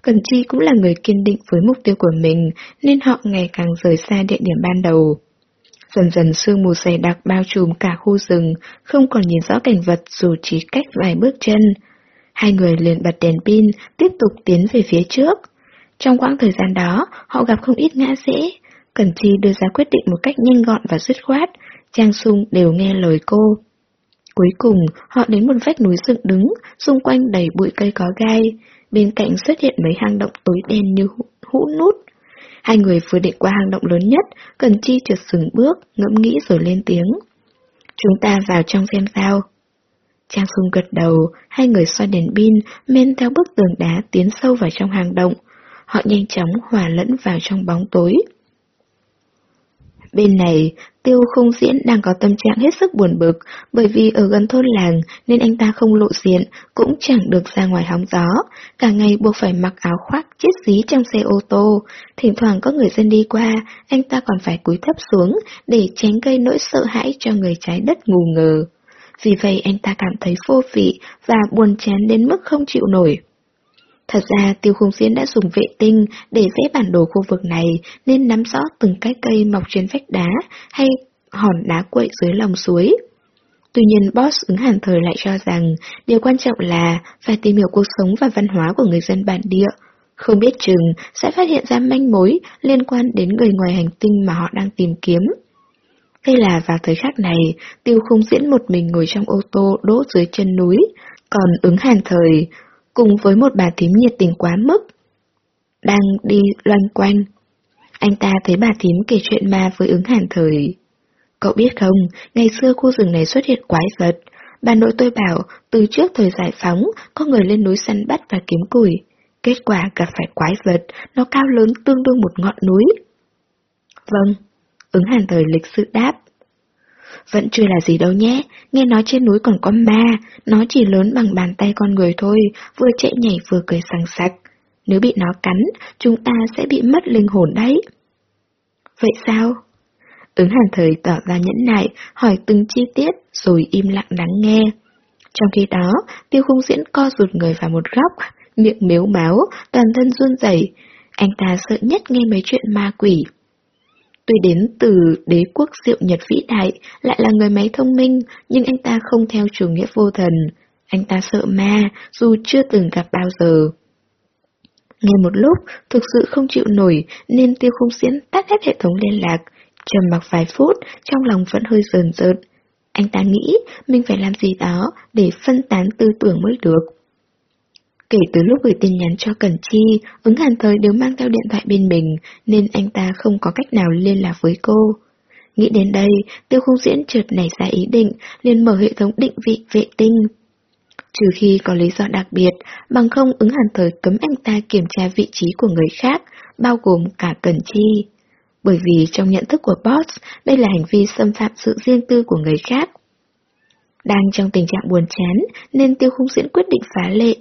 Cần Chi cũng là người kiên định với mục tiêu của mình, nên họ ngày càng rời xa địa điểm ban đầu. Dần dần sương mù dày đặc bao trùm cả khu rừng, không còn nhìn rõ cảnh vật dù chỉ cách vài bước chân. Hai người liền bật đèn pin, tiếp tục tiến về phía trước. Trong quãng thời gian đó, họ gặp không ít ngã rẽ, Cẩn Chi đưa ra quyết định một cách nhanh gọn và dứt khoát, Trang Sung đều nghe lời cô. Cuối cùng, họ đến một vách núi dựng đứng, xung quanh đầy bụi cây có gai, bên cạnh xuất hiện mấy hang động tối đen như hũ nút. Hai người vừa định qua hang động lớn nhất, cần Chi chợt dừng bước, ngẫm nghĩ rồi lên tiếng. Chúng ta vào trong xem sao. Trang Sung gật đầu, hai người xoay đèn pin, men theo bức tường đá tiến sâu vào trong hang động. Họ nhanh chóng hòa lẫn vào trong bóng tối. Bên này, tiêu không diễn đang có tâm trạng hết sức buồn bực, bởi vì ở gần thôn làng nên anh ta không lộ diện, cũng chẳng được ra ngoài hóng gió, cả ngày buộc phải mặc áo khoác chết dí trong xe ô tô, thỉnh thoảng có người dân đi qua, anh ta còn phải cúi thấp xuống để tránh gây nỗi sợ hãi cho người trái đất ngu ngờ. Vì vậy anh ta cảm thấy vô vị và buồn chán đến mức không chịu nổi. Thật ra tiêu khung diễn đã dùng vệ tinh để vẽ bản đồ khu vực này nên nắm rõ từng cái cây mọc trên vách đá hay hòn đá quậy dưới lòng suối. Tuy nhiên boss ứng hàn thời lại cho rằng điều quan trọng là phải tìm hiểu cuộc sống và văn hóa của người dân bản địa. Không biết chừng sẽ phát hiện ra manh mối liên quan đến người ngoài hành tinh mà họ đang tìm kiếm. Hay là vào thời khắc này, tiêu khung diễn một mình ngồi trong ô tô đỗ dưới chân núi, còn ứng hàn thời cùng với một bà thím nhiệt tình quá mức. Đang đi loanh quanh. Anh ta thấy bà thím kể chuyện ma với ứng hàn thời. Cậu biết không, ngày xưa khu rừng này xuất hiện quái vật. Bà nội tôi bảo, từ trước thời giải phóng, có người lên núi săn bắt và kiếm củi. Kết quả gặp phải quái vật, nó cao lớn tương đương một ngọn núi. Vâng, ứng hàn thời lịch sự đáp. Vẫn chưa là gì đâu nhé, nghe nói trên núi còn có ma, nó chỉ lớn bằng bàn tay con người thôi, vừa chạy nhảy vừa cười sằng sặc. Nếu bị nó cắn, chúng ta sẽ bị mất linh hồn đấy. Vậy sao? Ứng hàn thời tỏ ra nhẫn nại, hỏi từng chi tiết, rồi im lặng lắng nghe. Trong khi đó, tiêu khung diễn co rụt người vào một góc, miệng miếu máu, toàn thân run rẩy. Anh ta sợ nhất nghe mấy chuyện ma quỷ. Tuy đến từ đế quốc diệu Nhật vĩ đại, lại là người máy thông minh, nhưng anh ta không theo chủ nghĩa vô thần. Anh ta sợ ma, dù chưa từng gặp bao giờ. Nghe một lúc, thực sự không chịu nổi, nên tiêu khung diễn tắt hết hệ thống liên lạc. Trầm mặc vài phút, trong lòng vẫn hơi rờn rợn. Anh ta nghĩ mình phải làm gì đó để phân tán tư tưởng mới được. Kể từ lúc gửi tin nhắn cho Cẩn Chi, ứng hàn thời đều mang theo điện thoại bên mình, nên anh ta không có cách nào liên lạc với cô. Nghĩ đến đây, tiêu khung diễn chợt nảy ra ý định, liền mở hệ thống định vị vệ tinh. Trừ khi có lý do đặc biệt, bằng không ứng hàn thời cấm anh ta kiểm tra vị trí của người khác, bao gồm cả Cẩn Chi. Bởi vì trong nhận thức của boss, đây là hành vi xâm phạm sự riêng tư của người khác. Đang trong tình trạng buồn chán, nên tiêu khung diễn quyết định phá lệ.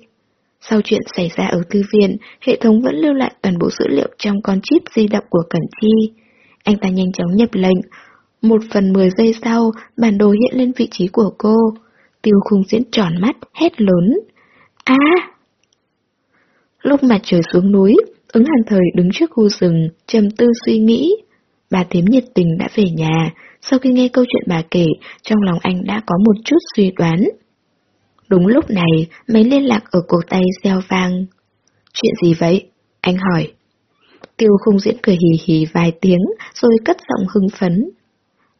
Sau chuyện xảy ra ở thư viện, hệ thống vẫn lưu lại toàn bộ dữ liệu trong con chip di động của Cẩn Chi. Anh ta nhanh chóng nhập lệnh. Một phần mười giây sau, bản đồ hiện lên vị trí của cô. Tiêu khung diễn tròn mắt, hét lớn. À! Lúc mặt trời xuống núi, ứng hàn thời đứng trước khu rừng, trầm tư suy nghĩ. Bà thím nhiệt tình đã về nhà, sau khi nghe câu chuyện bà kể, trong lòng anh đã có một chút suy đoán. Đúng lúc này, máy liên lạc ở cổ tay reo vang. Chuyện gì vậy? Anh hỏi. Tiêu khung diễn cười hì hì vài tiếng, rồi cất giọng hưng phấn.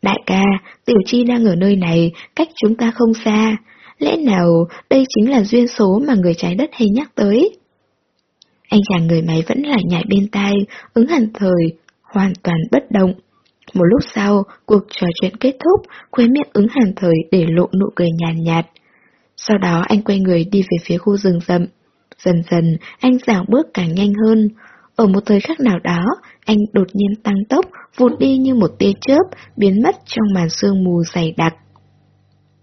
Đại ca, Tiểu Chi đang ở nơi này, cách chúng ta không xa. Lẽ nào đây chính là duyên số mà người trái đất hay nhắc tới? Anh chàng người máy vẫn lại nhảy bên tai, ứng hẳn thời, hoàn toàn bất động. Một lúc sau, cuộc trò chuyện kết thúc, khuế miệng ứng hàn thời để lộ nụ cười nhàn nhạt, nhạt. Sau đó anh quay người đi về phía khu rừng rậm. Dần dần, anh giảm bước càng nhanh hơn. Ở một thời khắc nào đó, anh đột nhiên tăng tốc, vụt đi như một tia chớp, biến mất trong màn sương mù dày đặc.